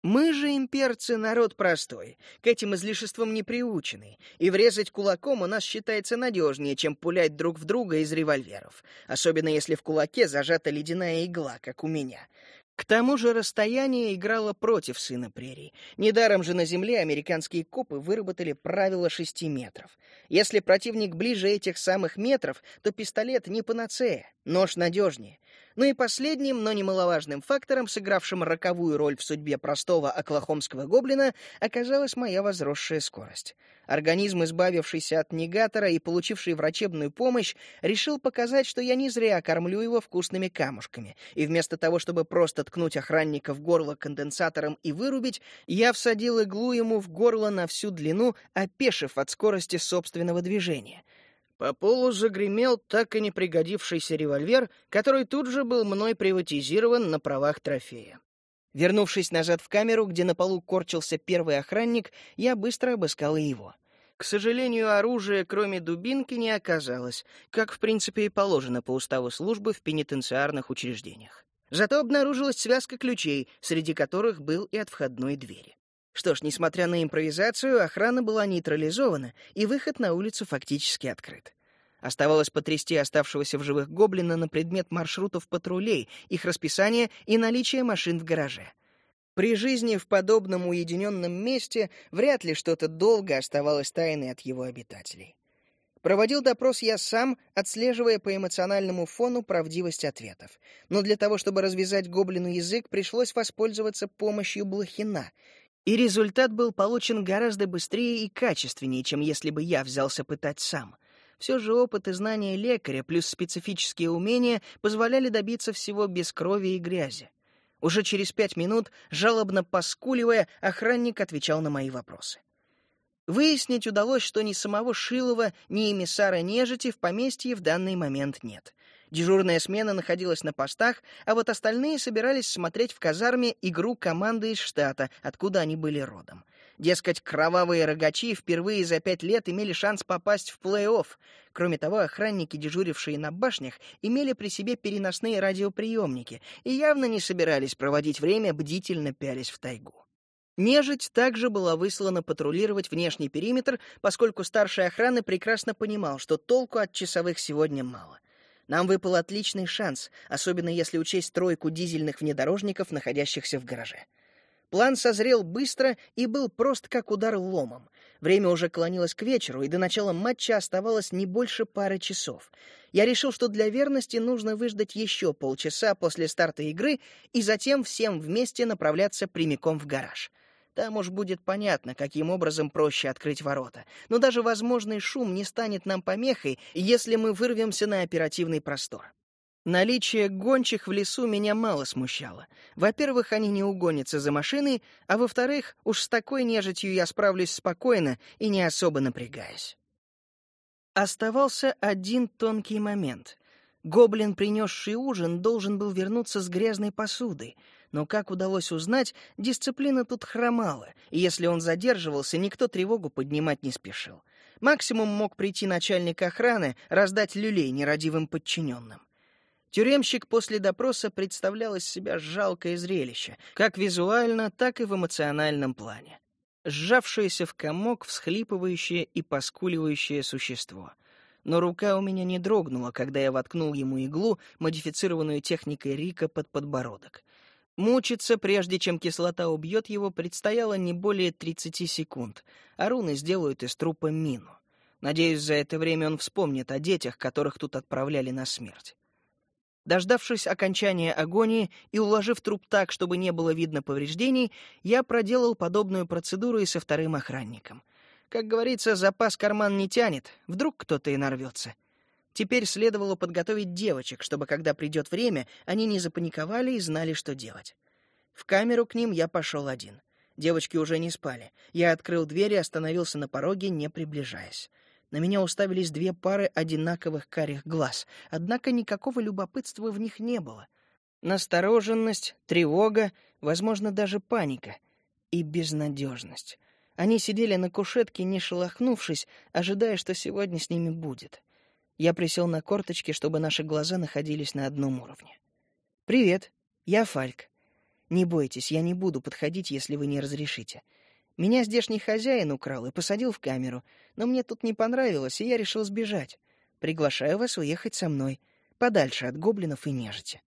Мы же, имперцы, народ простой, к этим излишествам не приученный, и врезать кулаком у нас считается надежнее, чем пулять друг в друга из револьверов, особенно если в кулаке зажата ледяная игла, как у меня. К тому же расстояние играло против сына прерий. Недаром же на Земле американские копы выработали правило шести метров. Если противник ближе этих самых метров, то пистолет не панацея, нож надежнее. Ну и последним, но немаловажным фактором, сыгравшим роковую роль в судьбе простого оклахомского гоблина, оказалась моя возросшая скорость. Организм, избавившийся от негатора и получивший врачебную помощь, решил показать, что я не зря кормлю его вкусными камушками, и вместо того, чтобы просто ткнуть охранника в горло конденсатором и вырубить, я всадил иглу ему в горло на всю длину, опешив от скорости собственного движения — по полу загремел так и не пригодившийся револьвер, который тут же был мной приватизирован на правах трофея. Вернувшись назад в камеру, где на полу корчился первый охранник, я быстро обыскал его. К сожалению, оружия, кроме дубинки, не оказалось, как, в принципе, и положено по уставу службы в пенитенциарных учреждениях. Зато обнаружилась связка ключей, среди которых был и от входной двери. Что ж, несмотря на импровизацию, охрана была нейтрализована, и выход на улицу фактически открыт. Оставалось потрясти оставшегося в живых гоблина на предмет маршрутов патрулей, их расписания и наличия машин в гараже. При жизни в подобном уединенном месте вряд ли что-то долго оставалось тайной от его обитателей. Проводил допрос я сам, отслеживая по эмоциональному фону правдивость ответов. Но для того, чтобы развязать гоблину язык, пришлось воспользоваться помощью Блохина — и результат был получен гораздо быстрее и качественнее, чем если бы я взялся пытать сам. Все же опыт и знания лекаря плюс специфические умения позволяли добиться всего без крови и грязи. Уже через пять минут, жалобно поскуливая, охранник отвечал на мои вопросы. Выяснить удалось, что ни самого Шилова, ни эмиссара нежити в поместье в данный момент нет. Дежурная смена находилась на постах, а вот остальные собирались смотреть в казарме игру команды из штата, откуда они были родом. Дескать, кровавые рогачи впервые за пять лет имели шанс попасть в плей-офф. Кроме того, охранники, дежурившие на башнях, имели при себе переносные радиоприемники и явно не собирались проводить время, бдительно пялись в тайгу. Нежить также была выслана патрулировать внешний периметр, поскольку старший охраны прекрасно понимал, что толку от часовых сегодня мало. Нам выпал отличный шанс, особенно если учесть тройку дизельных внедорожников, находящихся в гараже. План созрел быстро и был прост как удар ломом. Время уже клонилось к вечеру, и до начала матча оставалось не больше пары часов. Я решил, что для верности нужно выждать еще полчаса после старта игры и затем всем вместе направляться прямиком в гараж — там уж будет понятно, каким образом проще открыть ворота. Но даже возможный шум не станет нам помехой, если мы вырвемся на оперативный простор. Наличие гончих в лесу меня мало смущало. Во-первых, они не угонятся за машиной, а во-вторых, уж с такой нежитью я справлюсь спокойно и не особо напрягаясь. Оставался один тонкий момент. Гоблин, принесший ужин, должен был вернуться с грязной посудой — но, как удалось узнать, дисциплина тут хромала, и если он задерживался, никто тревогу поднимать не спешил. Максимум мог прийти начальник охраны, раздать люлей нерадивым подчиненным. Тюремщик после допроса представлял из себя жалкое зрелище, как визуально, так и в эмоциональном плане. Сжавшееся в комок, всхлипывающее и поскуливающее существо. Но рука у меня не дрогнула, когда я воткнул ему иглу, модифицированную техникой Рика под подбородок. Мучиться, прежде чем кислота убьет его, предстояло не более 30 секунд, а руны сделают из трупа мину. Надеюсь, за это время он вспомнит о детях, которых тут отправляли на смерть. Дождавшись окончания агонии и уложив труп так, чтобы не было видно повреждений, я проделал подобную процедуру и со вторым охранником. Как говорится, запас карман не тянет, вдруг кто-то и нарвется. Теперь следовало подготовить девочек, чтобы, когда придет время, они не запаниковали и знали, что делать. В камеру к ним я пошел один. Девочки уже не спали. Я открыл дверь и остановился на пороге, не приближаясь. На меня уставились две пары одинаковых карих глаз, однако никакого любопытства в них не было. Настороженность, тревога, возможно, даже паника и безнадежность. Они сидели на кушетке, не шелохнувшись, ожидая, что сегодня с ними будет. Я присел на корточки, чтобы наши глаза находились на одном уровне. «Привет, я Фальк. Не бойтесь, я не буду подходить, если вы не разрешите. Меня здешний хозяин украл и посадил в камеру, но мне тут не понравилось, и я решил сбежать. Приглашаю вас уехать со мной, подальше от гоблинов и нежити.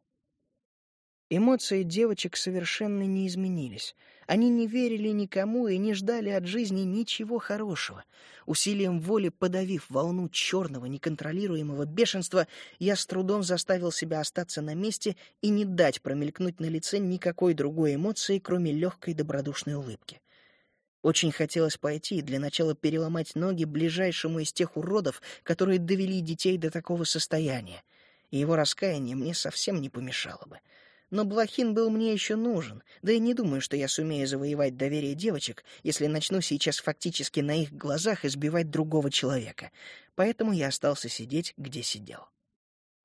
Эмоции девочек совершенно не изменились. Они не верили никому и не ждали от жизни ничего хорошего. Усилием воли подавив волну черного, неконтролируемого бешенства, я с трудом заставил себя остаться на месте и не дать промелькнуть на лице никакой другой эмоции, кроме легкой добродушной улыбки. Очень хотелось пойти и для начала переломать ноги ближайшему из тех уродов, которые довели детей до такого состояния. И его раскаяние мне совсем не помешало бы. Но Блохин был мне еще нужен, да и не думаю, что я сумею завоевать доверие девочек, если начну сейчас фактически на их глазах избивать другого человека. Поэтому я остался сидеть, где сидел.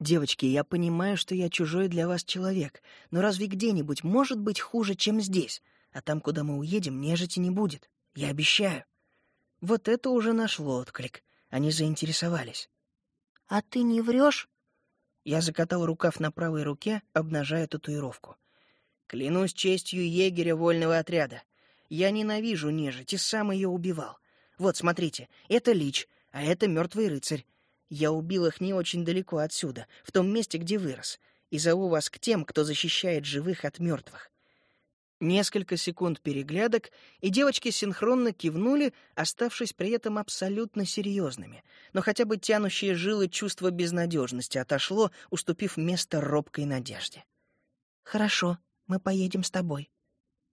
«Девочки, я понимаю, что я чужой для вас человек, но разве где-нибудь может быть хуже, чем здесь? А там, куда мы уедем, нежити не будет. Я обещаю. Вот это уже нашло отклик. Они заинтересовались. — А ты не врешь? Я закатал рукав на правой руке, обнажая татуировку. Клянусь честью егеря вольного отряда. Я ненавижу нежить и сам ее убивал. Вот, смотрите, это лич, а это мертвый рыцарь. Я убил их не очень далеко отсюда, в том месте, где вырос, и зову вас к тем, кто защищает живых от мертвых. Несколько секунд переглядок, и девочки синхронно кивнули, оставшись при этом абсолютно серьезными. Но хотя бы тянущее жилы чувство безнадежности отошло, уступив место робкой надежде. «Хорошо, мы поедем с тобой».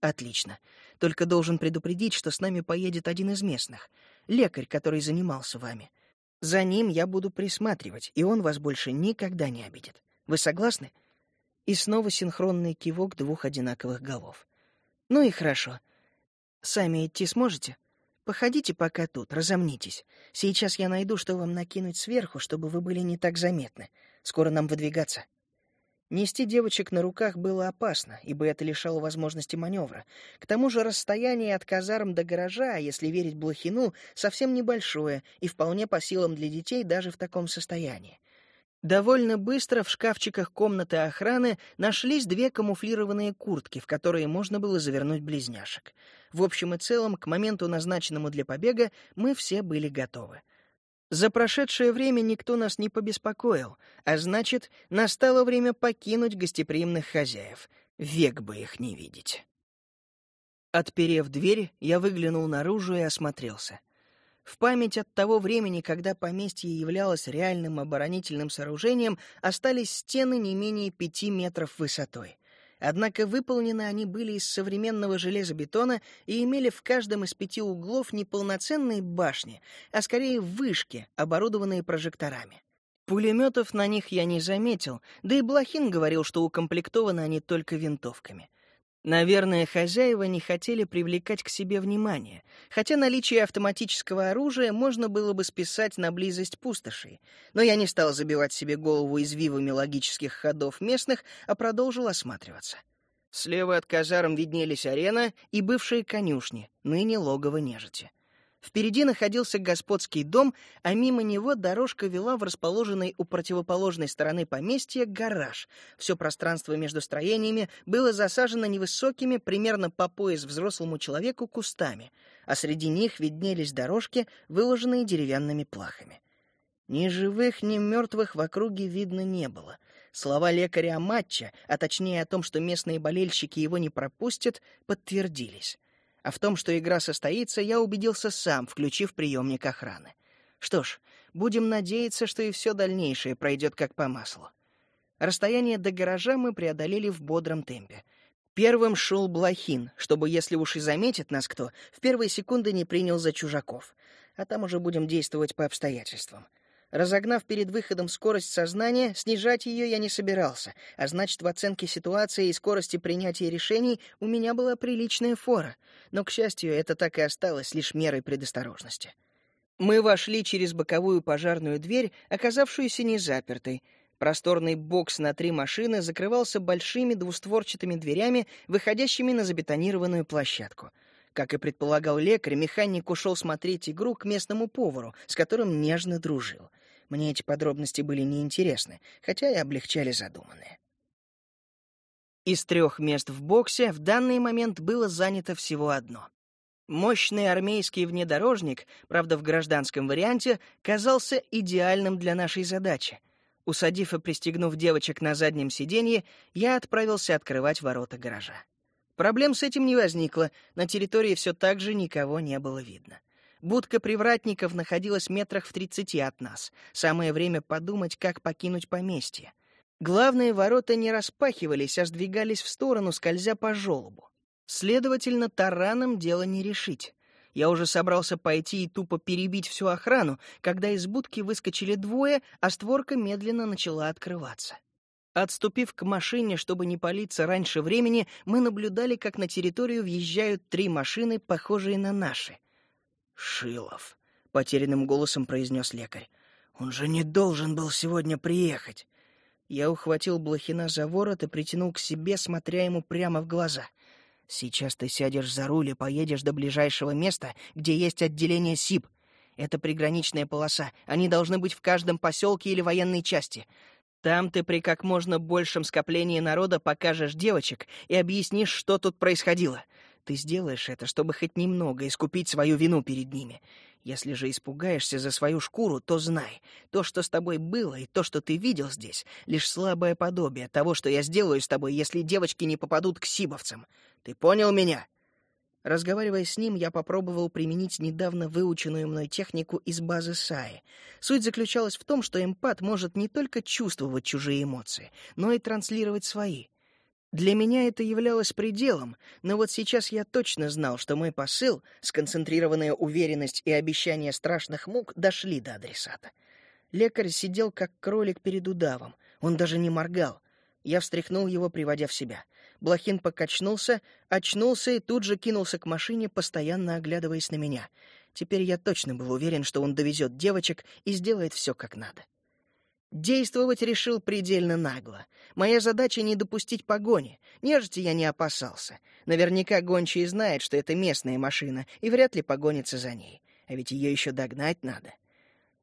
«Отлично. Только должен предупредить, что с нами поедет один из местных, лекарь, который занимался вами. За ним я буду присматривать, и он вас больше никогда не обидит. Вы согласны?» И снова синхронный кивок двух одинаковых голов. Ну и хорошо. Сами идти сможете? Походите пока тут, разомнитесь. Сейчас я найду, что вам накинуть сверху, чтобы вы были не так заметны. Скоро нам выдвигаться. Нести девочек на руках было опасно, ибо это лишало возможности маневра. К тому же расстояние от казарм до гаража, если верить Блохину, совсем небольшое и вполне по силам для детей даже в таком состоянии. Довольно быстро в шкафчиках комнаты охраны нашлись две камуфлированные куртки, в которые можно было завернуть близняшек. В общем и целом, к моменту, назначенному для побега, мы все были готовы. За прошедшее время никто нас не побеспокоил, а значит, настало время покинуть гостеприимных хозяев. Век бы их не видеть. Отперев дверь, я выглянул наружу и осмотрелся — в память от того времени, когда поместье являлось реальным оборонительным сооружением, остались стены не менее пяти метров высотой. Однако выполнены они были из современного железобетона и имели в каждом из пяти углов не полноценные башни, а скорее вышки, оборудованные прожекторами. Пулеметов на них я не заметил, да и Блохин говорил, что укомплектованы они только винтовками — Наверное, хозяева не хотели привлекать к себе внимание, хотя наличие автоматического оружия можно было бы списать на близость пустошей. Но я не стал забивать себе голову извивами логических ходов местных, а продолжил осматриваться. Слева от казарм виднелись арена и бывшие конюшни, ныне логово нежити. Впереди находился господский дом, а мимо него дорожка вела в расположенный у противоположной стороны поместья гараж. Все пространство между строениями было засажено невысокими, примерно по пояс взрослому человеку, кустами, а среди них виднелись дорожки, выложенные деревянными плахами. Ни живых, ни мертвых в округе видно не было. Слова лекаря о матче, а точнее о том, что местные болельщики его не пропустят, подтвердились. А в том, что игра состоится, я убедился сам, включив приемник охраны. Что ж, будем надеяться, что и все дальнейшее пройдет как по маслу. Расстояние до гаража мы преодолели в бодром темпе. Первым шел Блохин, чтобы, если уж и заметит нас кто, в первые секунды не принял за чужаков. А там уже будем действовать по обстоятельствам. Разогнав перед выходом скорость сознания, снижать ее я не собирался, а значит, в оценке ситуации и скорости принятия решений у меня была приличная фора. Но, к счастью, это так и осталось лишь мерой предосторожности. Мы вошли через боковую пожарную дверь, оказавшуюся незапертой. Просторный бокс на три машины закрывался большими двустворчатыми дверями, выходящими на забетонированную площадку — как и предполагал лекарь, механик ушел смотреть игру к местному повару, с которым нежно дружил. Мне эти подробности были неинтересны, хотя и облегчали задуманное. Из трех мест в боксе в данный момент было занято всего одно. Мощный армейский внедорожник, правда в гражданском варианте, казался идеальным для нашей задачи. Усадив и пристегнув девочек на заднем сиденье, я отправился открывать ворота гаража. Проблем с этим не возникло, на территории все так же никого не было видно. Будка привратников находилась метрах в тридцати от нас. Самое время подумать, как покинуть поместье. Главные ворота не распахивались, а сдвигались в сторону, скользя по желобу. Следовательно, тараном дело не решить. Я уже собрался пойти и тупо перебить всю охрану, когда из будки выскочили двое, а створка медленно начала открываться. Отступив к машине, чтобы не палиться раньше времени, мы наблюдали, как на территорию въезжают три машины, похожие на наши. «Шилов», — потерянным голосом произнес лекарь. «Он же не должен был сегодня приехать». Я ухватил Блохина за ворот и притянул к себе, смотря ему прямо в глаза. «Сейчас ты сядешь за руль и поедешь до ближайшего места, где есть отделение СИП. Это приграничная полоса. Они должны быть в каждом поселке или военной части. Там ты при как можно большем скоплении народа покажешь девочек и объяснишь, что тут происходило. Ты сделаешь это, чтобы хоть немного искупить свою вину перед ними. Если же испугаешься за свою шкуру, то знай, то, что с тобой было, и то, что ты видел здесь, лишь слабое подобие того, что я сделаю с тобой, если девочки не попадут к сибовцам. Ты понял меня?» Разговаривая с ним, я попробовал применить недавно выученную мной технику из базы САИ. Суть заключалась в том, что эмпат может не только чувствовать чужие эмоции, но и транслировать свои. Для меня это являлось пределом, но вот сейчас я точно знал, что мой посыл, сконцентрированная уверенность и обещание страшных мук дошли до адресата. Лекарь сидел как кролик перед удавом, он даже не моргал. Я встряхнул его, приводя в себя. Блохин покачнулся, очнулся и тут же кинулся к машине, постоянно оглядываясь на меня. Теперь я точно был уверен, что он довезет девочек и сделает все как надо. Действовать решил предельно нагло. Моя задача — не допустить погони. Нежити я не опасался. Наверняка гончий знает, что это местная машина, и вряд ли погонится за ней. А ведь ее еще догнать надо.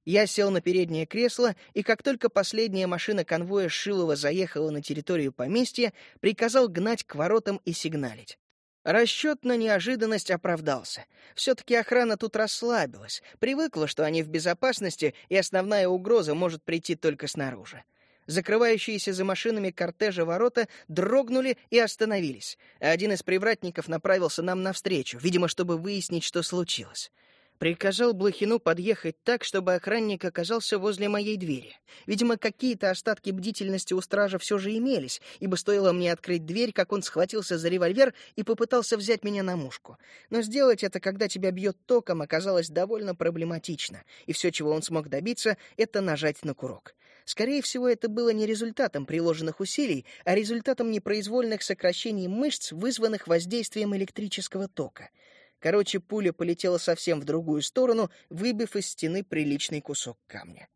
Я сел на переднее кресло, и как только последняя машина конвоя Шилова заехала на территорию поместья, приказал гнать к воротам и сигналить. Расчет на неожиданность оправдался. Все-таки охрана тут расслабилась, привыкла, что они в безопасности, и основная угроза может прийти только снаружи. Закрывающиеся за машинами кортежа ворота дрогнули и остановились, один из привратников направился нам навстречу, видимо, чтобы выяснить, что случилось. Приказал Блохину подъехать так, чтобы охранник оказался возле моей двери. Видимо, какие-то остатки бдительности у стража все же имелись, ибо стоило мне открыть дверь, как он схватился за револьвер и попытался взять меня на мушку. Но сделать это, когда тебя бьет током, оказалось довольно проблематично, и все, чего он смог добиться, это нажать на курок. Скорее всего, это было не результатом приложенных усилий, а результатом непроизвольных сокращений мышц, вызванных воздействием электрического тока — Короче, пуля полетела совсем в другую сторону, выбив из стены приличный кусок камня.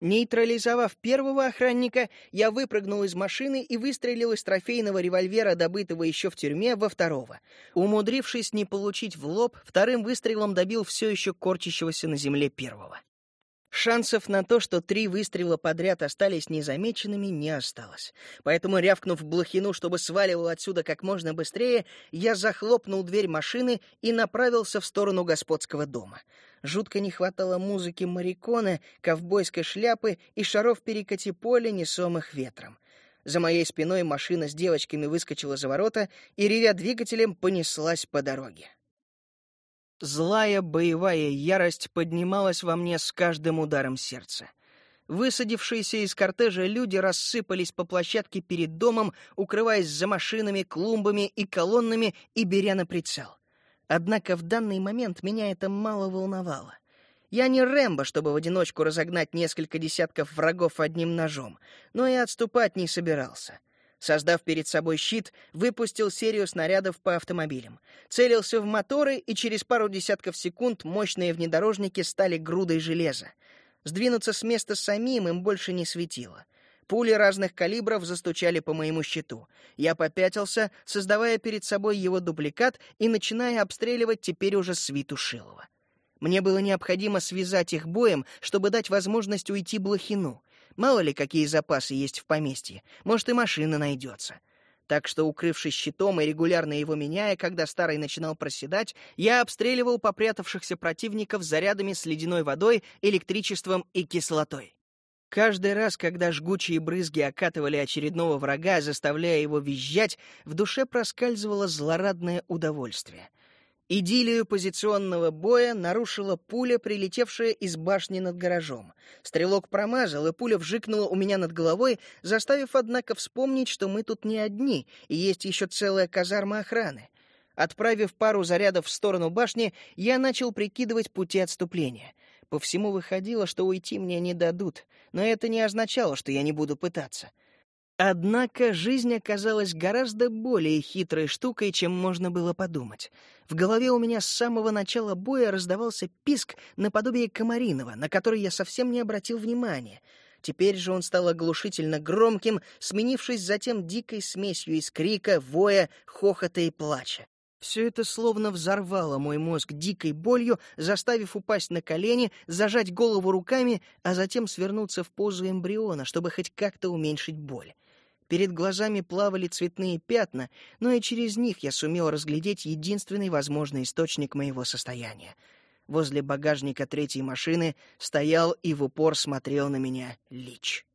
Нейтрализовав первого охранника, я выпрыгнул из машины и выстрелил из трофейного револьвера, добытого еще в тюрьме, во второго. Умудрившись не получить в лоб, вторым выстрелом добил все еще корчащегося на земле первого. Шансов на то, что три выстрела подряд остались незамеченными, не осталось. Поэтому, рявкнув Блохину, чтобы сваливал отсюда как можно быстрее, я захлопнул дверь машины и направился в сторону господского дома. Жутко не хватало музыки марикона, ковбойской шляпы и шаров перекати поля, несомых ветром. За моей спиной машина с девочками выскочила за ворота и, ревя двигателем, понеслась по дороге. Злая боевая ярость поднималась во мне с каждым ударом сердца. Высадившиеся из кортежа люди рассыпались по площадке перед домом, укрываясь за машинами, клумбами и колоннами и беря на прицел. Однако в данный момент меня это мало волновало. Я не Рэмбо, чтобы в одиночку разогнать несколько десятков врагов одним ножом, но и отступать не собирался — Создав перед собой щит, выпустил серию снарядов по автомобилям. Целился в моторы, и через пару десятков секунд мощные внедорожники стали грудой железа. Сдвинуться с места самим им больше не светило. Пули разных калибров застучали по моему щиту. Я попятился, создавая перед собой его дубликат и начиная обстреливать теперь уже свиту Шилова. Мне было необходимо связать их боем, чтобы дать возможность уйти Блохину. Мало ли, какие запасы есть в поместье. Может, и машина найдется. Так что, укрывшись щитом и регулярно его меняя, когда старый начинал проседать, я обстреливал попрятавшихся противников зарядами с ледяной водой, электричеством и кислотой. Каждый раз, когда жгучие брызги окатывали очередного врага, заставляя его визжать, в душе проскальзывало злорадное удовольствие — Идиллию позиционного боя нарушила пуля, прилетевшая из башни над гаражом. Стрелок промазал, и пуля вжикнула у меня над головой, заставив, однако, вспомнить, что мы тут не одни, и есть еще целая казарма охраны. Отправив пару зарядов в сторону башни, я начал прикидывать пути отступления. По всему выходило, что уйти мне не дадут, но это не означало, что я не буду пытаться. Однако жизнь оказалась гораздо более хитрой штукой, чем можно было подумать. В голове у меня с самого начала боя раздавался писк наподобие комариного, на который я совсем не обратил внимания. Теперь же он стал оглушительно громким, сменившись затем дикой смесью из крика, воя, хохота и плача. Все это словно взорвало мой мозг дикой болью, заставив упасть на колени, зажать голову руками, а затем свернуться в позу эмбриона, чтобы хоть как-то уменьшить боль. Перед глазами плавали цветные пятна, но и через них я сумел разглядеть единственный возможный источник моего состояния. Возле багажника третьей машины стоял и в упор смотрел на меня Лич.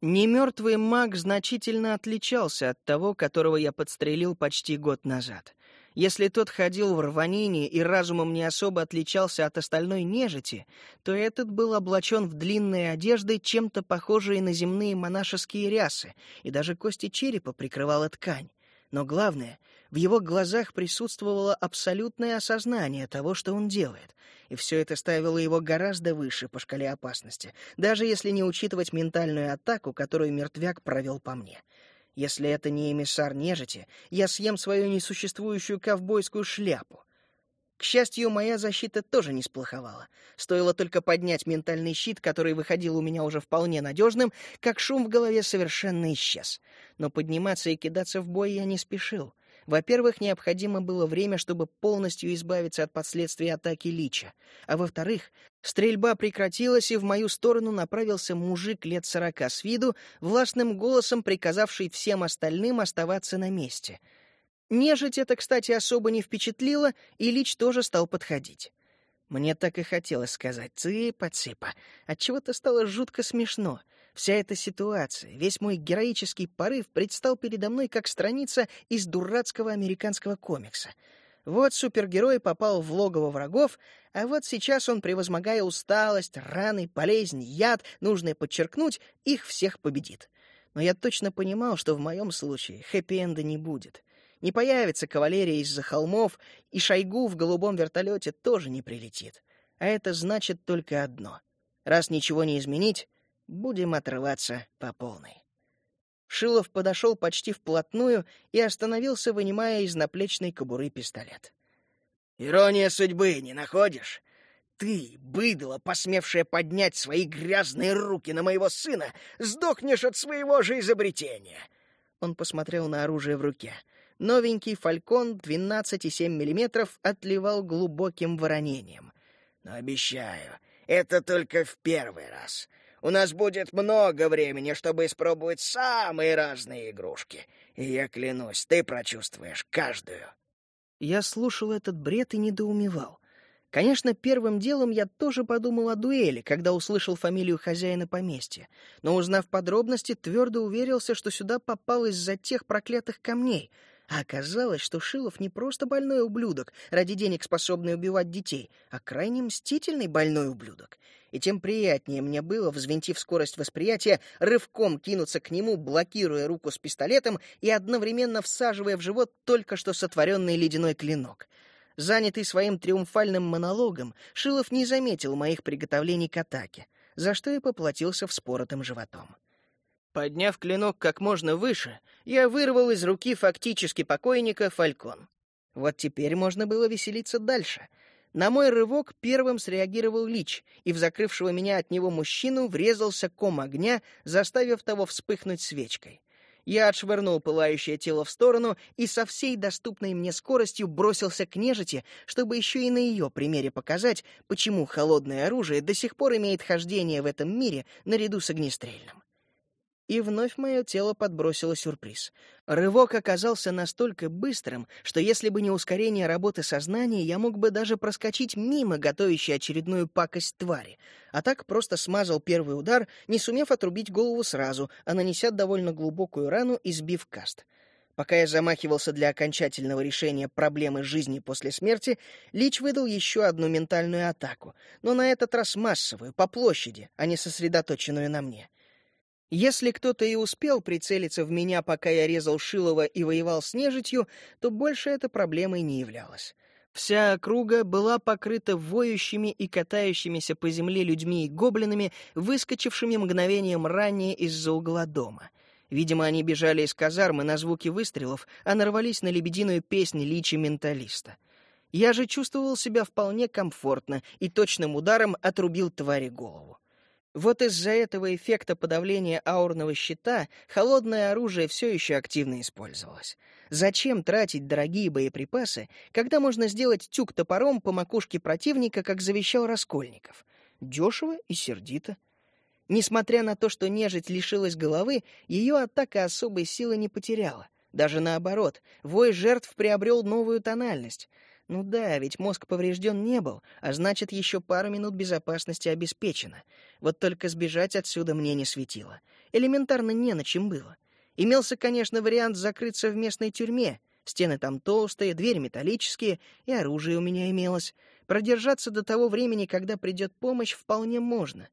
Немертвый маг значительно отличался от того, которого я подстрелил почти год назад. Если тот ходил в рванине и разумом не особо отличался от остальной нежити, то этот был облачен в длинные одежды, чем-то похожие на земные монашеские рясы, и даже кости черепа прикрывала ткань. Но главное, в его глазах присутствовало абсолютное осознание того, что он делает, и все это ставило его гораздо выше по шкале опасности, даже если не учитывать ментальную атаку, которую мертвяк провел по мне — если это не эмиссар нежити, я съем свою несуществующую ковбойскую шляпу. К счастью, моя защита тоже не сплоховала. Стоило только поднять ментальный щит, который выходил у меня уже вполне надежным, как шум в голове совершенно исчез. Но подниматься и кидаться в бой я не спешил. Во-первых, необходимо было время, чтобы полностью избавиться от последствий атаки Лича. А во-вторых, стрельба прекратилась, и в мою сторону направился мужик лет сорока с виду, властным голосом приказавший всем остальным оставаться на месте. Нежить это, кстати, особо не впечатлило, и Лич тоже стал подходить. Мне так и хотелось сказать «цыпа-цыпа». Отчего-то стало жутко смешно — Вся эта ситуация, весь мой героический порыв предстал передо мной как страница из дурацкого американского комикса. Вот супергерой попал в логово врагов, а вот сейчас он, превозмогая усталость, раны, болезнь, яд, нужное подчеркнуть, их всех победит. Но я точно понимал, что в моем случае хэппи-энда не будет. Не появится кавалерия из-за холмов, и Шойгу в голубом вертолете тоже не прилетит. А это значит только одно. Раз ничего не изменить, Будем отрываться по полной. Шилов подошел почти вплотную и остановился, вынимая из наплечной кобуры пистолет. «Ирония судьбы, не находишь? Ты, быдло, посмевшее поднять свои грязные руки на моего сына, сдохнешь от своего же изобретения!» Он посмотрел на оружие в руке. Новенький «Фалькон» 12,7 мм отливал глубоким воронением. «Но обещаю, Это только в первый раз. У нас будет много времени, чтобы испробовать самые разные игрушки. И я клянусь, ты прочувствуешь каждую. Я слушал этот бред и недоумевал. Конечно, первым делом я тоже подумал о дуэли, когда услышал фамилию хозяина поместья, но, узнав подробности, твердо уверился, что сюда попал из-за тех проклятых камней — а оказалось, что Шилов не просто больной ублюдок, ради денег способный убивать детей, а крайне мстительный больной ублюдок. И тем приятнее мне было, взвинтив скорость восприятия, рывком кинуться к нему, блокируя руку с пистолетом и одновременно всаживая в живот только что сотворенный ледяной клинок. Занятый своим триумфальным монологом, Шилов не заметил моих приготовлений к атаке, за что и поплатился вспоротым животом. Подняв клинок как можно выше, я вырвал из руки фактически покойника фалькон. Вот теперь можно было веселиться дальше. На мой рывок первым среагировал Лич, и в закрывшего меня от него мужчину врезался ком огня, заставив того вспыхнуть свечкой. Я отшвырнул пылающее тело в сторону и со всей доступной мне скоростью бросился к нежити, чтобы еще и на ее примере показать, почему холодное оружие до сих пор имеет хождение в этом мире наряду с огнестрельным. И вновь мое тело подбросило сюрприз. Рывок оказался настолько быстрым, что если бы не ускорение работы сознания, я мог бы даже проскочить мимо готовящей очередную пакость твари. А так просто смазал первый удар, не сумев отрубить голову сразу, а нанеся довольно глубокую рану и сбив каст. Пока я замахивался для окончательного решения проблемы жизни после смерти, Лич выдал еще одну ментальную атаку, но на этот раз массовую, по площади, а не сосредоточенную на мне. Если кто-то и успел прицелиться в меня, пока я резал Шилова и воевал с нежитью, то больше это проблемой не являлось. Вся округа была покрыта воющими и катающимися по земле людьми и гоблинами, выскочившими мгновением ранее из-за угла дома. Видимо, они бежали из казармы на звуки выстрелов, а нарвались на лебединую песнь личи-менталиста. Я же чувствовал себя вполне комфортно и точным ударом отрубил твари голову. Вот из-за этого эффекта подавления аурного щита холодное оружие все еще активно использовалось. Зачем тратить дорогие боеприпасы, когда можно сделать тюк топором по макушке противника, как завещал Раскольников? Дешево и сердито. Несмотря на то, что нежить лишилась головы, ее атака особой силы не потеряла. Даже наоборот, вой жертв приобрел новую тональность — ну да, ведь мозг поврежден не был, а значит, еще пару минут безопасности обеспечено. Вот только сбежать отсюда мне не светило. Элементарно не на чем было. Имелся, конечно, вариант закрыться в местной тюрьме. Стены там толстые, двери металлические, и оружие у меня имелось. Продержаться до того времени, когда придет помощь, вполне можно.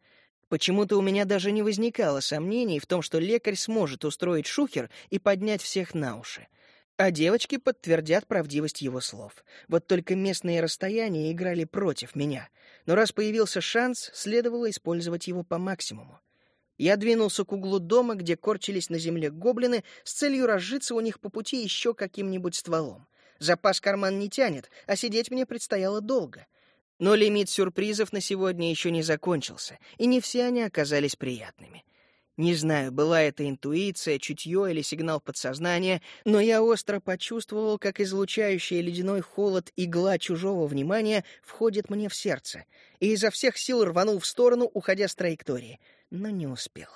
Почему-то у меня даже не возникало сомнений в том, что лекарь сможет устроить шухер и поднять всех на уши. А девочки подтвердят правдивость его слов. Вот только местные расстояния играли против меня. Но раз появился шанс, следовало использовать его по максимуму. Я двинулся к углу дома, где корчились на земле гоблины, с целью разжиться у них по пути еще каким-нибудь стволом. Запас карман не тянет, а сидеть мне предстояло долго. Но лимит сюрпризов на сегодня еще не закончился, и не все они оказались приятными. Не знаю, была это интуиция, чутье или сигнал подсознания, но я остро почувствовал, как излучающая ледяной холод игла чужого внимания входит мне в сердце, и изо всех сил рванул в сторону, уходя с траектории, но не успел.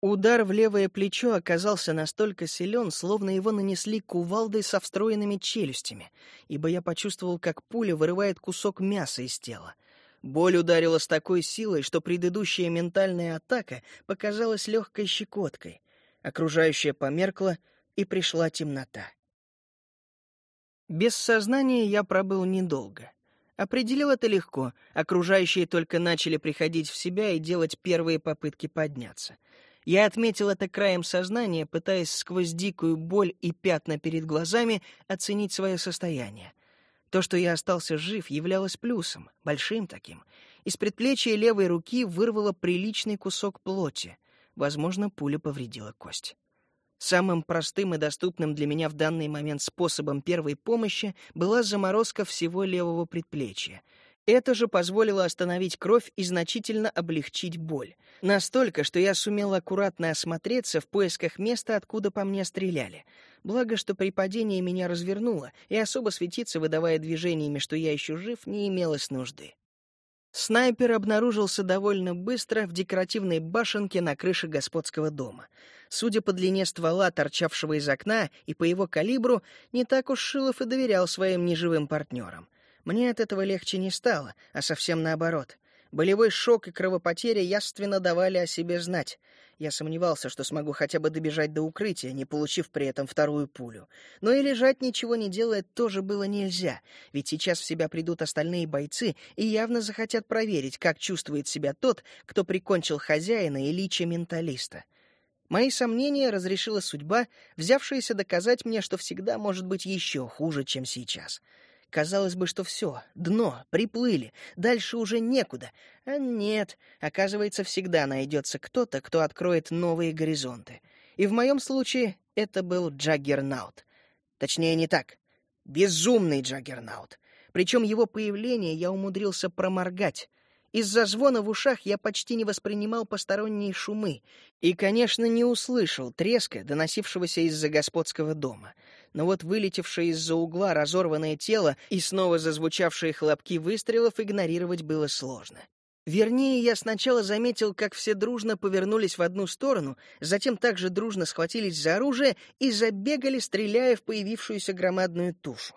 Удар в левое плечо оказался настолько силен, словно его нанесли кувалдой со встроенными челюстями, ибо я почувствовал, как пуля вырывает кусок мяса из тела — Боль ударила с такой силой, что предыдущая ментальная атака показалась легкой щекоткой. Окружающее померкло, и пришла темнота. Без сознания я пробыл недолго. Определил это легко. Окружающие только начали приходить в себя и делать первые попытки подняться. Я отметил это краем сознания, пытаясь сквозь дикую боль и пятна перед глазами оценить свое состояние — то, что я остался жив, являлось плюсом, большим таким. Из предплечья левой руки вырвало приличный кусок плоти. Возможно, пуля повредила кость. Самым простым и доступным для меня в данный момент способом первой помощи была заморозка всего левого предплечья — это же позволило остановить кровь и значительно облегчить боль. Настолько, что я сумел аккуратно осмотреться в поисках места, откуда по мне стреляли. Благо, что при падении меня развернуло, и особо светиться, выдавая движениями, что я еще жив, не имелось нужды. Снайпер обнаружился довольно быстро в декоративной башенке на крыше господского дома. Судя по длине ствола, торчавшего из окна, и по его калибру, не так уж Шилов и доверял своим неживым партнерам. Мне от этого легче не стало, а совсем наоборот. Болевой шок и кровопотеря яственно давали о себе знать. Я сомневался, что смогу хотя бы добежать до укрытия, не получив при этом вторую пулю. Но и лежать ничего не делая тоже было нельзя, ведь сейчас в себя придут остальные бойцы и явно захотят проверить, как чувствует себя тот, кто прикончил хозяина и лича менталиста. Мои сомнения разрешила судьба, взявшаяся доказать мне, что всегда может быть еще хуже, чем сейчас — Казалось бы, что все, дно, приплыли, дальше уже некуда. А нет, оказывается, всегда найдется кто-то, кто откроет новые горизонты. И в моем случае это был Джаггернаут. Точнее, не так. Безумный Джаггернаут. Причем его появление я умудрился проморгать. Из-за звона в ушах я почти не воспринимал посторонние шумы и, конечно, не услышал треска, доносившегося из-за господского дома — но вот вылетевшее из-за угла разорванное тело и снова зазвучавшие хлопки выстрелов игнорировать было сложно. Вернее, я сначала заметил, как все дружно повернулись в одну сторону, затем также дружно схватились за оружие и забегали, стреляя в появившуюся громадную тушу.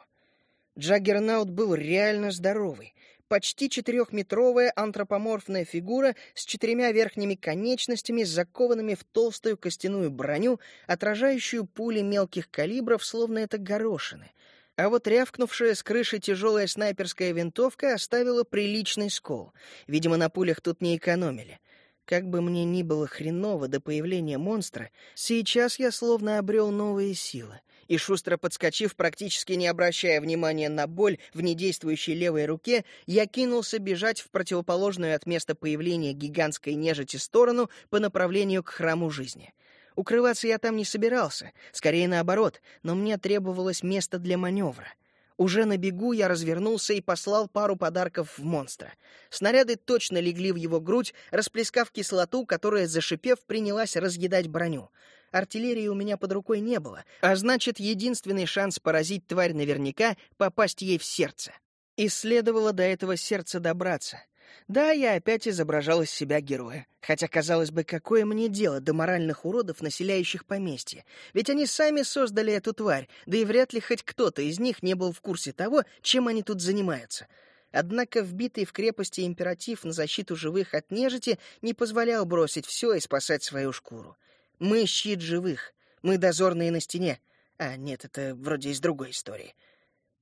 Джаггернаут был реально здоровый, почти четырехметровая антропоморфная фигура с четырьмя верхними конечностями, закованными в толстую костяную броню, отражающую пули мелких калибров, словно это горошины. А вот рявкнувшая с крыши тяжелая снайперская винтовка оставила приличный скол. Видимо, на пулях тут не экономили. Как бы мне ни было хреново до появления монстра, сейчас я словно обрел новые силы и, шустро подскочив, практически не обращая внимания на боль в недействующей левой руке, я кинулся бежать в противоположную от места появления гигантской нежити сторону по направлению к храму жизни. Укрываться я там не собирался, скорее наоборот, но мне требовалось место для маневра. Уже на бегу я развернулся и послал пару подарков в монстра. Снаряды точно легли в его грудь, расплескав кислоту, которая, зашипев, принялась разъедать броню. Артиллерии у меня под рукой не было, а значит, единственный шанс поразить тварь наверняка — попасть ей в сердце. И следовало до этого сердца добраться. Да, я опять изображал из себя героя. Хотя, казалось бы, какое мне дело до моральных уродов, населяющих поместье? Ведь они сами создали эту тварь, да и вряд ли хоть кто-то из них не был в курсе того, чем они тут занимаются. Однако вбитый в крепости императив на защиту живых от нежити не позволял бросить все и спасать свою шкуру. Мы щит живых, мы дозорные на стене. А, нет, это вроде из другой истории.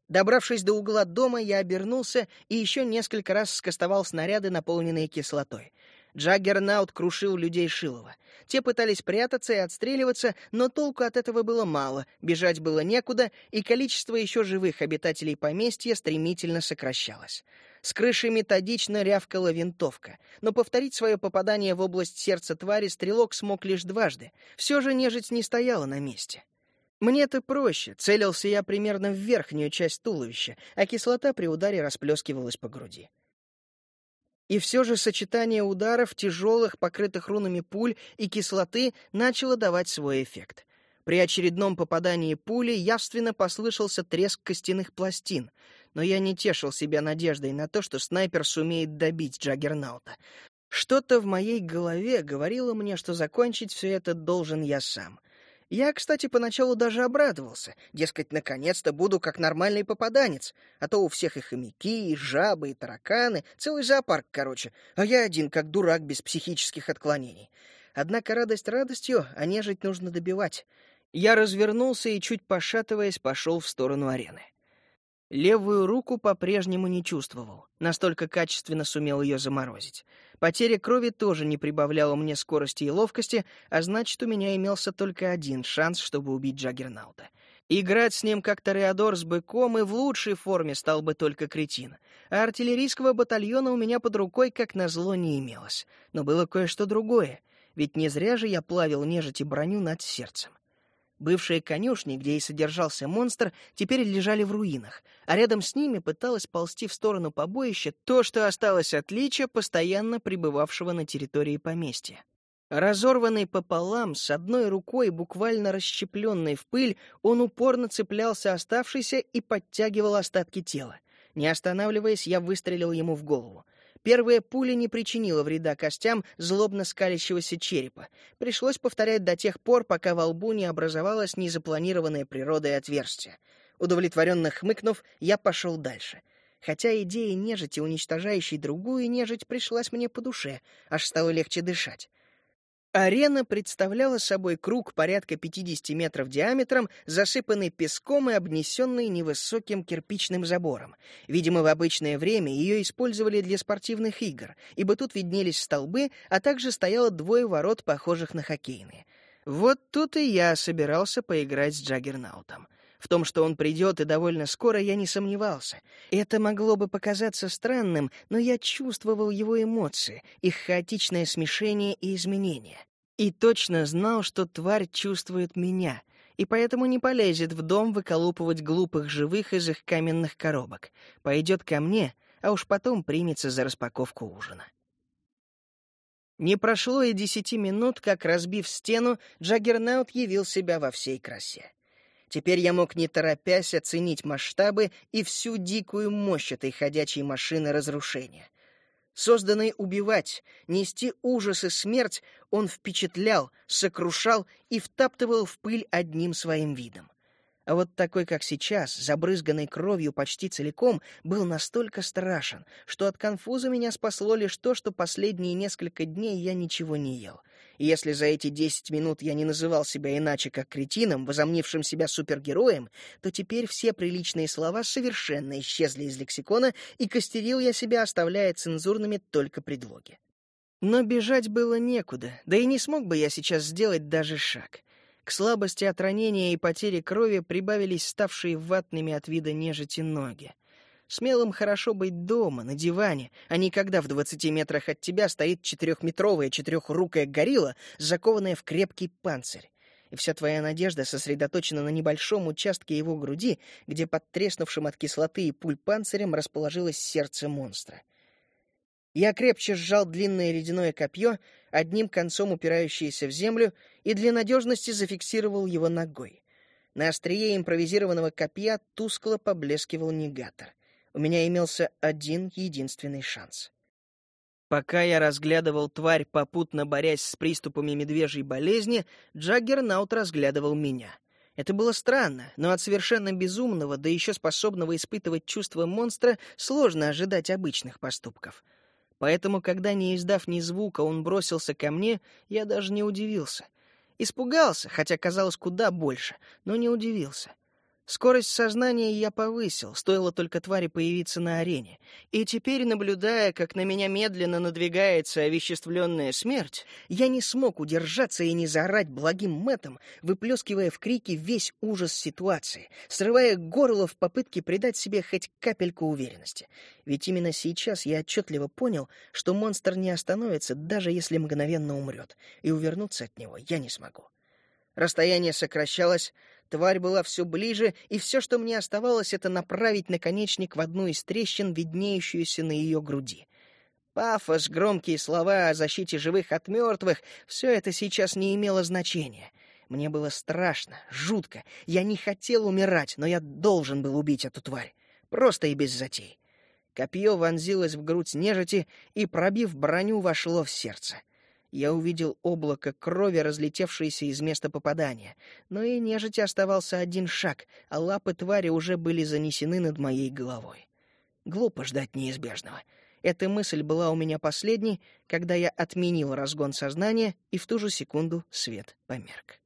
Добравшись до угла дома, я обернулся и еще несколько раз скостовал снаряды, наполненные кислотой. Джаггернаут крушил людей Шилова. Те пытались прятаться и отстреливаться, но толку от этого было мало, бежать было некуда, и количество еще живых обитателей поместья стремительно сокращалось. С крыши методично рявкала винтовка, но повторить свое попадание в область сердца твари стрелок смог лишь дважды. Все же нежить не стояла на месте. Мне-то проще, целился я примерно в верхнюю часть туловища, а кислота при ударе расплескивалась по груди. И все же сочетание ударов, тяжелых, покрытых рунами пуль и кислоты начало давать свой эффект. При очередном попадании пули явственно послышался треск костяных пластин — но я не тешил себя надеждой на то, что снайпер сумеет добить Джаггернаута. Что-то в моей голове говорило мне, что закончить все это должен я сам. Я, кстати, поначалу даже обрадовался. Дескать, наконец-то буду как нормальный попаданец. А то у всех и хомяки, и жабы, и тараканы. Целый зоопарк, короче. А я один, как дурак, без психических отклонений. Однако радость радостью, а нежить нужно добивать. Я развернулся и, чуть пошатываясь, пошел в сторону арены. Левую руку по-прежнему не чувствовал, настолько качественно сумел ее заморозить. Потеря крови тоже не прибавляла мне скорости и ловкости, а значит, у меня имелся только один шанс, чтобы убить Джаггернаута. Играть с ним как Тореадор с быком и в лучшей форме стал бы только кретин. А артиллерийского батальона у меня под рукой, как назло, не имелось. Но было кое-что другое, ведь не зря же я плавил нежить и броню над сердцем. Бывшие конюшни, где и содержался монстр, теперь лежали в руинах, а рядом с ними пыталась ползти в сторону побоища то, что осталось от лича, постоянно пребывавшего на территории поместья. Разорванный пополам, с одной рукой, буквально расщепленной в пыль, он упорно цеплялся оставшийся и подтягивал остатки тела. Не останавливаясь, я выстрелил ему в голову. Первая пуля не причинила вреда костям злобно скалящегося черепа. Пришлось повторять до тех пор, пока во лбу не образовалось незапланированное природой отверстие. Удовлетворенно хмыкнув, я пошел дальше. Хотя идея нежити, уничтожающей другую нежить, пришлась мне по душе, аж стало легче дышать. Арена представляла собой круг порядка 50 метров диаметром, засыпанный песком и обнесенный невысоким кирпичным забором. Видимо, в обычное время ее использовали для спортивных игр, ибо тут виднелись столбы, а также стояло двое ворот, похожих на хоккейные. Вот тут и я собирался поиграть с Джаггернаутом. В том, что он придет и довольно скоро, я не сомневался. Это могло бы показаться странным, но я чувствовал его эмоции, их хаотичное смешение и изменение. И точно знал, что тварь чувствует меня, и поэтому не полезет в дом выколупывать глупых живых из их каменных коробок. Пойдет ко мне, а уж потом примется за распаковку ужина. Не прошло и десяти минут, как, разбив стену, Джаггернаут явил себя во всей красе. Теперь я мог не торопясь оценить масштабы и всю дикую мощь этой ходячей машины разрушения. Созданный убивать, нести ужас и смерть, он впечатлял, сокрушал и втаптывал в пыль одним своим видом. А вот такой, как сейчас, забрызганный кровью почти целиком, был настолько страшен, что от конфуза меня спасло лишь то, что последние несколько дней я ничего не ел. И если за эти десять минут я не называл себя иначе, как кретином, возомнившим себя супергероем, то теперь все приличные слова совершенно исчезли из лексикона, и костерил я себя, оставляя цензурными только предлоги. Но бежать было некуда, да и не смог бы я сейчас сделать даже шаг. К слабости от ранения и потери крови прибавились ставшие ватными от вида нежити ноги. Смелым хорошо быть дома, на диване, а не когда в двадцати метрах от тебя стоит четырехметровая четырехрукая горилла, закованная в крепкий панцирь. И вся твоя надежда сосредоточена на небольшом участке его груди, где под треснувшим от кислоты и пуль панцирем расположилось сердце монстра. Я крепче сжал длинное ледяное копье, одним концом упирающееся в землю, и для надежности зафиксировал его ногой. На острие импровизированного копья тускло поблескивал негатор. У меня имелся один единственный шанс. Пока я разглядывал тварь, попутно борясь с приступами медвежьей болезни, Джаггернаут разглядывал меня. Это было странно, но от совершенно безумного, да еще способного испытывать чувства монстра, сложно ожидать обычных поступков — Поэтому, когда, не издав ни звука, он бросился ко мне, я даже не удивился. Испугался, хотя казалось куда больше, но не удивился. Скорость сознания я повысил, стоило только твари появиться на арене. И теперь, наблюдая, как на меня медленно надвигается овеществленная смерть, я не смог удержаться и не заорать благим мэтом, выплескивая в крики весь ужас ситуации, срывая горло в попытке придать себе хоть капельку уверенности. Ведь именно сейчас я отчетливо понял, что монстр не остановится, даже если мгновенно умрет, и увернуться от него я не смогу. Расстояние сокращалось, Тварь была все ближе, и все, что мне оставалось, это направить наконечник в одну из трещин, виднеющуюся на ее груди. Пафос, громкие слова о защите живых от мертвых — все это сейчас не имело значения. Мне было страшно, жутко. Я не хотел умирать, но я должен был убить эту тварь. Просто и без затей. Копье вонзилось в грудь нежити и, пробив броню, вошло в сердце я увидел облако крови, разлетевшееся из места попадания. Но и нежити оставался один шаг, а лапы твари уже были занесены над моей головой. Глупо ждать неизбежного. Эта мысль была у меня последней, когда я отменил разгон сознания, и в ту же секунду свет померк.